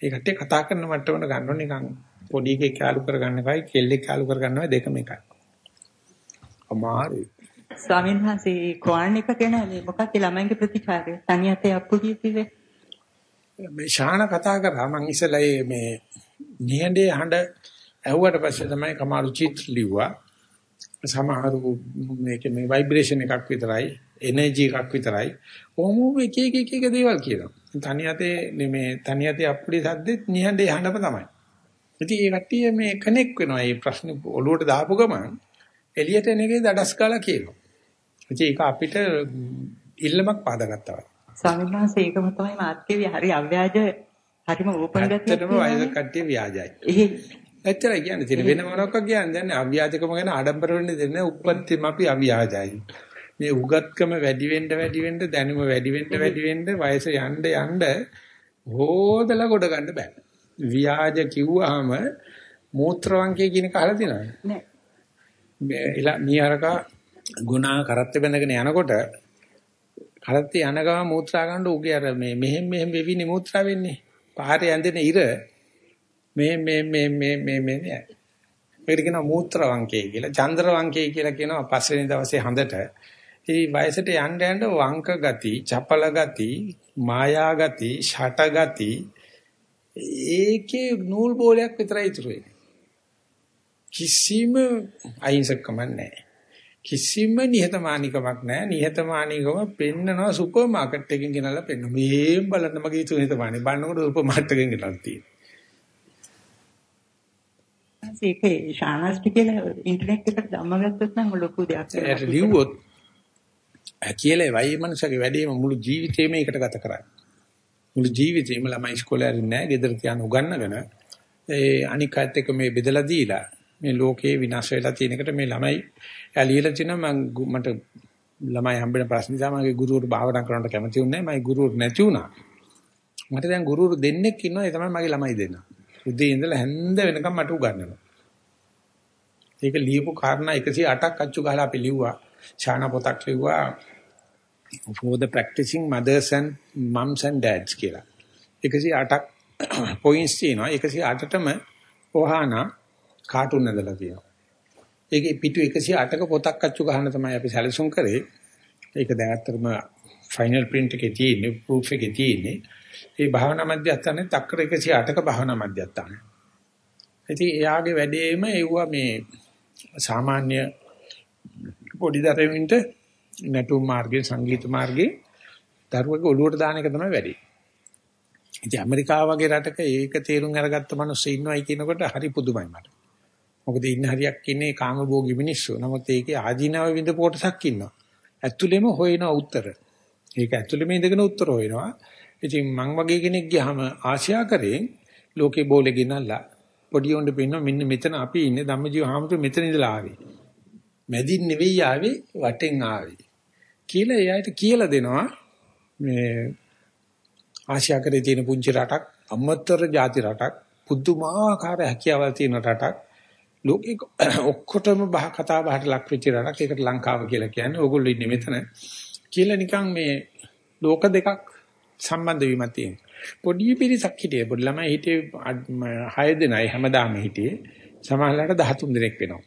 ඒ කට්ටිය කතා කරන මට්ටමන ගන්න ඕනේ නිකන් පොඩි එකෙක් යාළු කරගන්න එකයි කෙල්ලෙක් යාළු කරගන්න එකයි දෙකම එකයි. අමාරුයි. ස්වාමීන් වහන්සේ කොහොණ එක ගැන මේ මොකක්ද ළමයින්ගේ ප්‍රතිචාරය? තනියතේ අප්පුඩිය කිව්වේ. මේ ශාන කතා කරා. මං ඉස්සෙල්ලා මේ නිහඬේ හඬ ඇහුවට පස්සේ තමයි කමාරු චිත්‍ර ලිව්වා. සමහරු මේක මේ ভাইබ්‍රේෂන් එකක් විතරයි එනර්ජි එකක් විතරයි. කොහොම එක එක එක එක දේවල් කියනවා. තනියතේ මේ තනියතේ අප්පුඩි සද්දෙත් නිහඬ යහනම තමයි. ඉතින් ඒ කට්ටිය මේ කනෙක් වෙනවා. මේ ප්‍රශ්න ඔලුවට දාපු ගමන් එළියට එන එකේ දඩස් කාලා කියනවා. ඉතින් ඒක අපිට ඉල්ලමක් පාදගත්තා ස්වාමීන් වහන්සේ ඒකම තමයි මාත් කිව්වේ හරි අව්‍යාජ හරිම ඕපන් ගතියක් ඇත්තටම වයස කට්ටිය ව්‍යාජයි එච්චරයි කියන්නේ තියෙන වෙන මොනවක් කියන්නේ දැන් අව්‍යාජකම ගැන ආඩම්බර වෙන්න දෙන්නේ උප්පත්තියම අපි අව්‍යාජයි. මේ උගත්කම වැඩි වෙන්න වැඩි වෙන්න දැනුම වැඩි වෙන්න වැඩි වෙන්න වයස යන්න යන්න හොදලා කොට ගන්න බෑ. ව්‍යාජ කිව්වහම මූත්‍රාංකය කියන කහලා තියෙනවද? නෑ. මේ ඉලා මීහරක ගුණා කරත් බැඳගෙන යනකොට කරත් යන ගම මූත්‍රා ගන්න උගේ අර මේ මෙහෙම මෙහෙම වෙවිනේ මූත්‍රා වෙන්නේ. පාරේ ඇඳෙන ඉර මේ මේ මේ මේ මේ මේ නෑ. මේකට කියනවා මූත්‍ර වංකේ කියලා. චන්ද්‍ර වංකේ කියලා කියනවා පස්වෙනි දවසේ හඳට. ඉතින් වයසට යන්න යන්න වංක ගති, චපල ගති, මායා ගති, ෂට ගති ඒකේ නූල් බෝලයක් විතරයි ඉතුරු වෙන්නේ. කිසිම අහිංසකකම නැහැ. කිසිම නිහතමානීකමක් නැහැ. නිහතමානීකම පෙන්නනවා සුපර් මාකට් එකකින් ගෙනල්ලා පෙන්න. මේ බලන්න මගේ නිහතමානී. බලනකොට සුපර් මාකට් එකකින් ගෙනල්ලා තියෙනවා. ඒකේ ශානස්ටි කියලා ඉන්ටර්නෙට් එකට දැම්මගත්තොත් නම් ලොකු දෙයක් වෙනවා. ඒක ලිව්වොත් කියලා වයි මනුස්සගේ වැඩේම මුළු ජීවිතේම ඒකට ගත කරන්නේ. මුළු ජීවිතේම ළමයි ඉස්කෝලේ හරි නැහැ, ගෙදර තියාන උගන්නගෙන ඒ අනික් අයත් එක්ක මේ බෙදලා දීලා මේ ලෝකේ විනාශ වෙලා තියෙන එකට මේ ළමයි ඇලියලා තිනවා මම මට ළමයි හම්බෙන ප්‍රශ්න නිසා මගේ ගුරුවරු භාවනා කරනට කැමති වුණේ නැහැ. මගේ ගුරුවරු නැති වුණා. මට දැන් ගුරුවරු දෙන්නෙක් ඉන්නවා ඒ තමයි මගේ ළමයි දෙන්නා. උදේ ඉඳලා හැන්ද වෙනකම් මට උගන්වනවා. ඒක ලියපු කාරණා 108ක් අච්චු ගහලා අපි ලිව්වා. ශාන පොතක් ලිව්වා. for the practicing mothers and mums and dads කියලා. 108ක් [coughs] points තියෙනවා. 108ටම ඔහානා කාටුන් ඇඳලා තියෙනවා. ඒකේ පිටු 108ක පොතක් අච්චු ගහන තමයි අපි සැලසුම් කරේ. ඒක දැන් ඇත්තටම ෆයිනල් print එකේ තියෙන්නේ, proof එකේ තියෙන්නේ. ඒ භාවනා මධ්‍යස්ථානේ තක්කර 108ක භාවනා මධ්‍යස්ථාන. ඉතින් එයාගේ වැඩේම එවුවා මේ සාමාන්‍ය පොඩි දරුවින්ට නැටුම් මාර්ගයේ සංගීත මාර්ගයේ දරුවගේ ඔළුවට දාන එක තමයි වැඩි. ඉතින් ඇමරිකාව වගේ රටක ඒක තේරුම් අරගත්ත මිනිස්සු ඉන්නවයි කියනකොට හරි පුදුමයි මට. මොකද ඉන්න හරියක් ඉන්නේ කාමභෝගී මිනිස්සු. නමුත් ඒකේ ආධිනව විඳ කොටසක් ඉන්නවා. ඇතුළෙම හොයන උත්තර. ඒක ඇතුළෙම ඉඳගෙන උත්තර හොයනවා. ඉතින් මං වගේ කෙනෙක් ගියාම ආසියා කරේ ලෝකේ බෝලේ ගෙනල්ලා පොඩි උණ්ඩ පෙන්නන මෙන්න මෙතන අපි ඉන්නේ ධම්මජීව හාමුදුරුවෝ මෙතන ඉඳලා ආවේ. මැදින් නෙවෙයි ආවේ වටෙන් ආවේ. කියලා එයාට කියලා දෙනවා මේ ආසියා කරේ තියෙන පුංචි රටක් අමතර ಜಾති රටක් පුදුමාකාර හැකියාවල් තියෙන රටක් ලෝකෙ [coughs] ඔක්කොටම බහ කතා බහට ලක් වෙච්ච රටක්. ඒකට ලංකාව කියලා කියන්නේ. ඕගොල්ලෝ ඉන්නේ මෙතන. කියලා නිකන් මේ ලෝක දෙකක් සම්බන්ධ වීමක් තියෙනවා. පොඩි පිරිසක් හිටියේ. පොඩි ළමයි හිටියේ 6 දෙනයි හැමදාම හිටියේ. සමහරවිට 13 දෙනෙක් වෙනවා.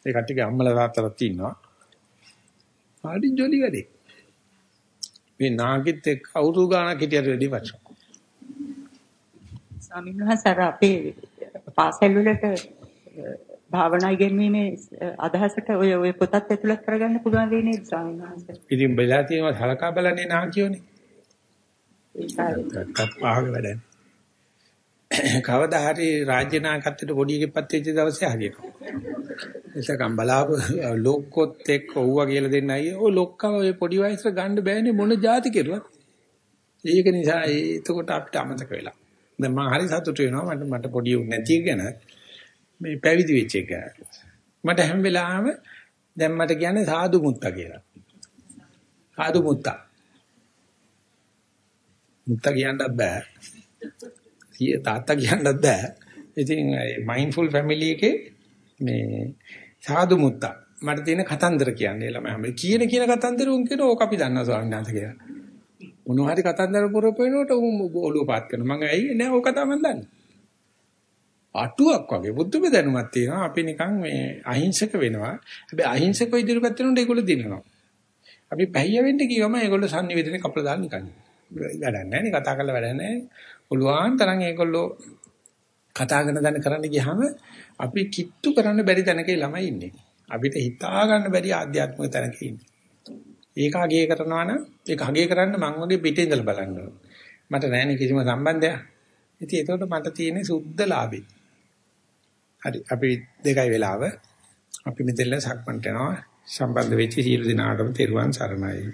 ඒ කට්ටියගේ අම්මලා තාත්තලාත් ඉන්නවා පාඩි ජොලි වැඩේ. මේ නාගිත් එක්ක අවුරුදු ගාණක් හිටියට වැඩි වචන. ස්වාමීන් වහන්සේ අර අපේ පාසල් වලට භාවනා ඉගෙනීමේ අදහසට ඔය ඔය පොතත් ඇතුළත් කරගන්න පුළුවන් වෙන්නේ ස්වාමීන් වහන්සේ? ඉතින් බෙලා තියෙනවා සලකා බලන්නේ. ඒකත් පහක වැඩන්නේ. කවදා හරි රාජ්‍ය නායකත්වයට පොඩි එකෙක්පත් වෙච්ච දවසේ හරියනවා. එසකම් බලාපො ලොක්කොත් එක්ක ඔව්වා කියලා දෙන්න අයියේ. ඔය ලොක්කව ඔය පොඩි වයසට ගන්න බෑනේ මොන જાති කෙරුවත්. ඒක නිසා එතකොට අපිට අමතක වෙලා. දැන් මම හරි සතුටු වෙනවා මට මට පොඩි උන් නැති ගැන මේ පැවිදි වෙච්ච එක. මට හැම වෙලාවෙම දැන් මට කියන්නේ සාදු මුත්තා කියලා. සාදු මුත්තා. මුත්තා කියන්නත් බෑ. සිය තාත්තා කියන්නත් බෑ. ඉතින් මයින්ඩ්ෆුල් ෆැමිලි එකේ මේ සාදු මුත්තා මට තියෙන කතන්දර කියන්නේ ළමයි හැම කියන කියන කතන්දර උන් කියන ඕක අපි දන්නවා ස්වාමීන් වහන්සේ කියලා. මොනවා හරි කතන්දර පුරපේනකොට උන් ඔළුව පාත් කරනවා. මම ඇයි නෑ ඕක තමයි දන්නේ. අටුවක් වගේ බුද්ධ බෙදනුමක් තියෙනවා. අපි නිකන් මේ අහිංසක වෙනවා. හැබැයි අහිංසකව ඉදිරියපත් වෙනකොට ඒගොල්ලෝ දිනනවා. අපි පැහැය වෙන්න කියවම ඒගොල්ලෝ sannivedana කපලා දාන්න නිකන්. වැඩක් නැහැ නේ කතා කරලා වැඩක් නැහැ. ඔළුවාන් තරම් ඒගොල්ලෝ කතා කරන දන කරන්න ගියාම අපි කිට්ටු කරන්න බැරි තැනකේ ළමයි ඉන්නේ. අපිට හිතා ගන්න බැරි ආධ්‍යාත්මික තැනක ඉන්නේ. ඒක අගය කරනවා නම් ඒක අගය කරන්න මං වගේ පිටේ ඉඳලා බලන්න මට නැහැ කිසිම සම්බන්ධයක්. ඉතින් ඒකට මට තියෙන සුද්ධ ලාභේ. හරි අපි දෙකයි වෙලාව. අපි මෙතන සක්මන්ට යනවා. සම්බන්ධ වෙච්ච සියලු දෙනාටම තෙරුවන් සරණයි.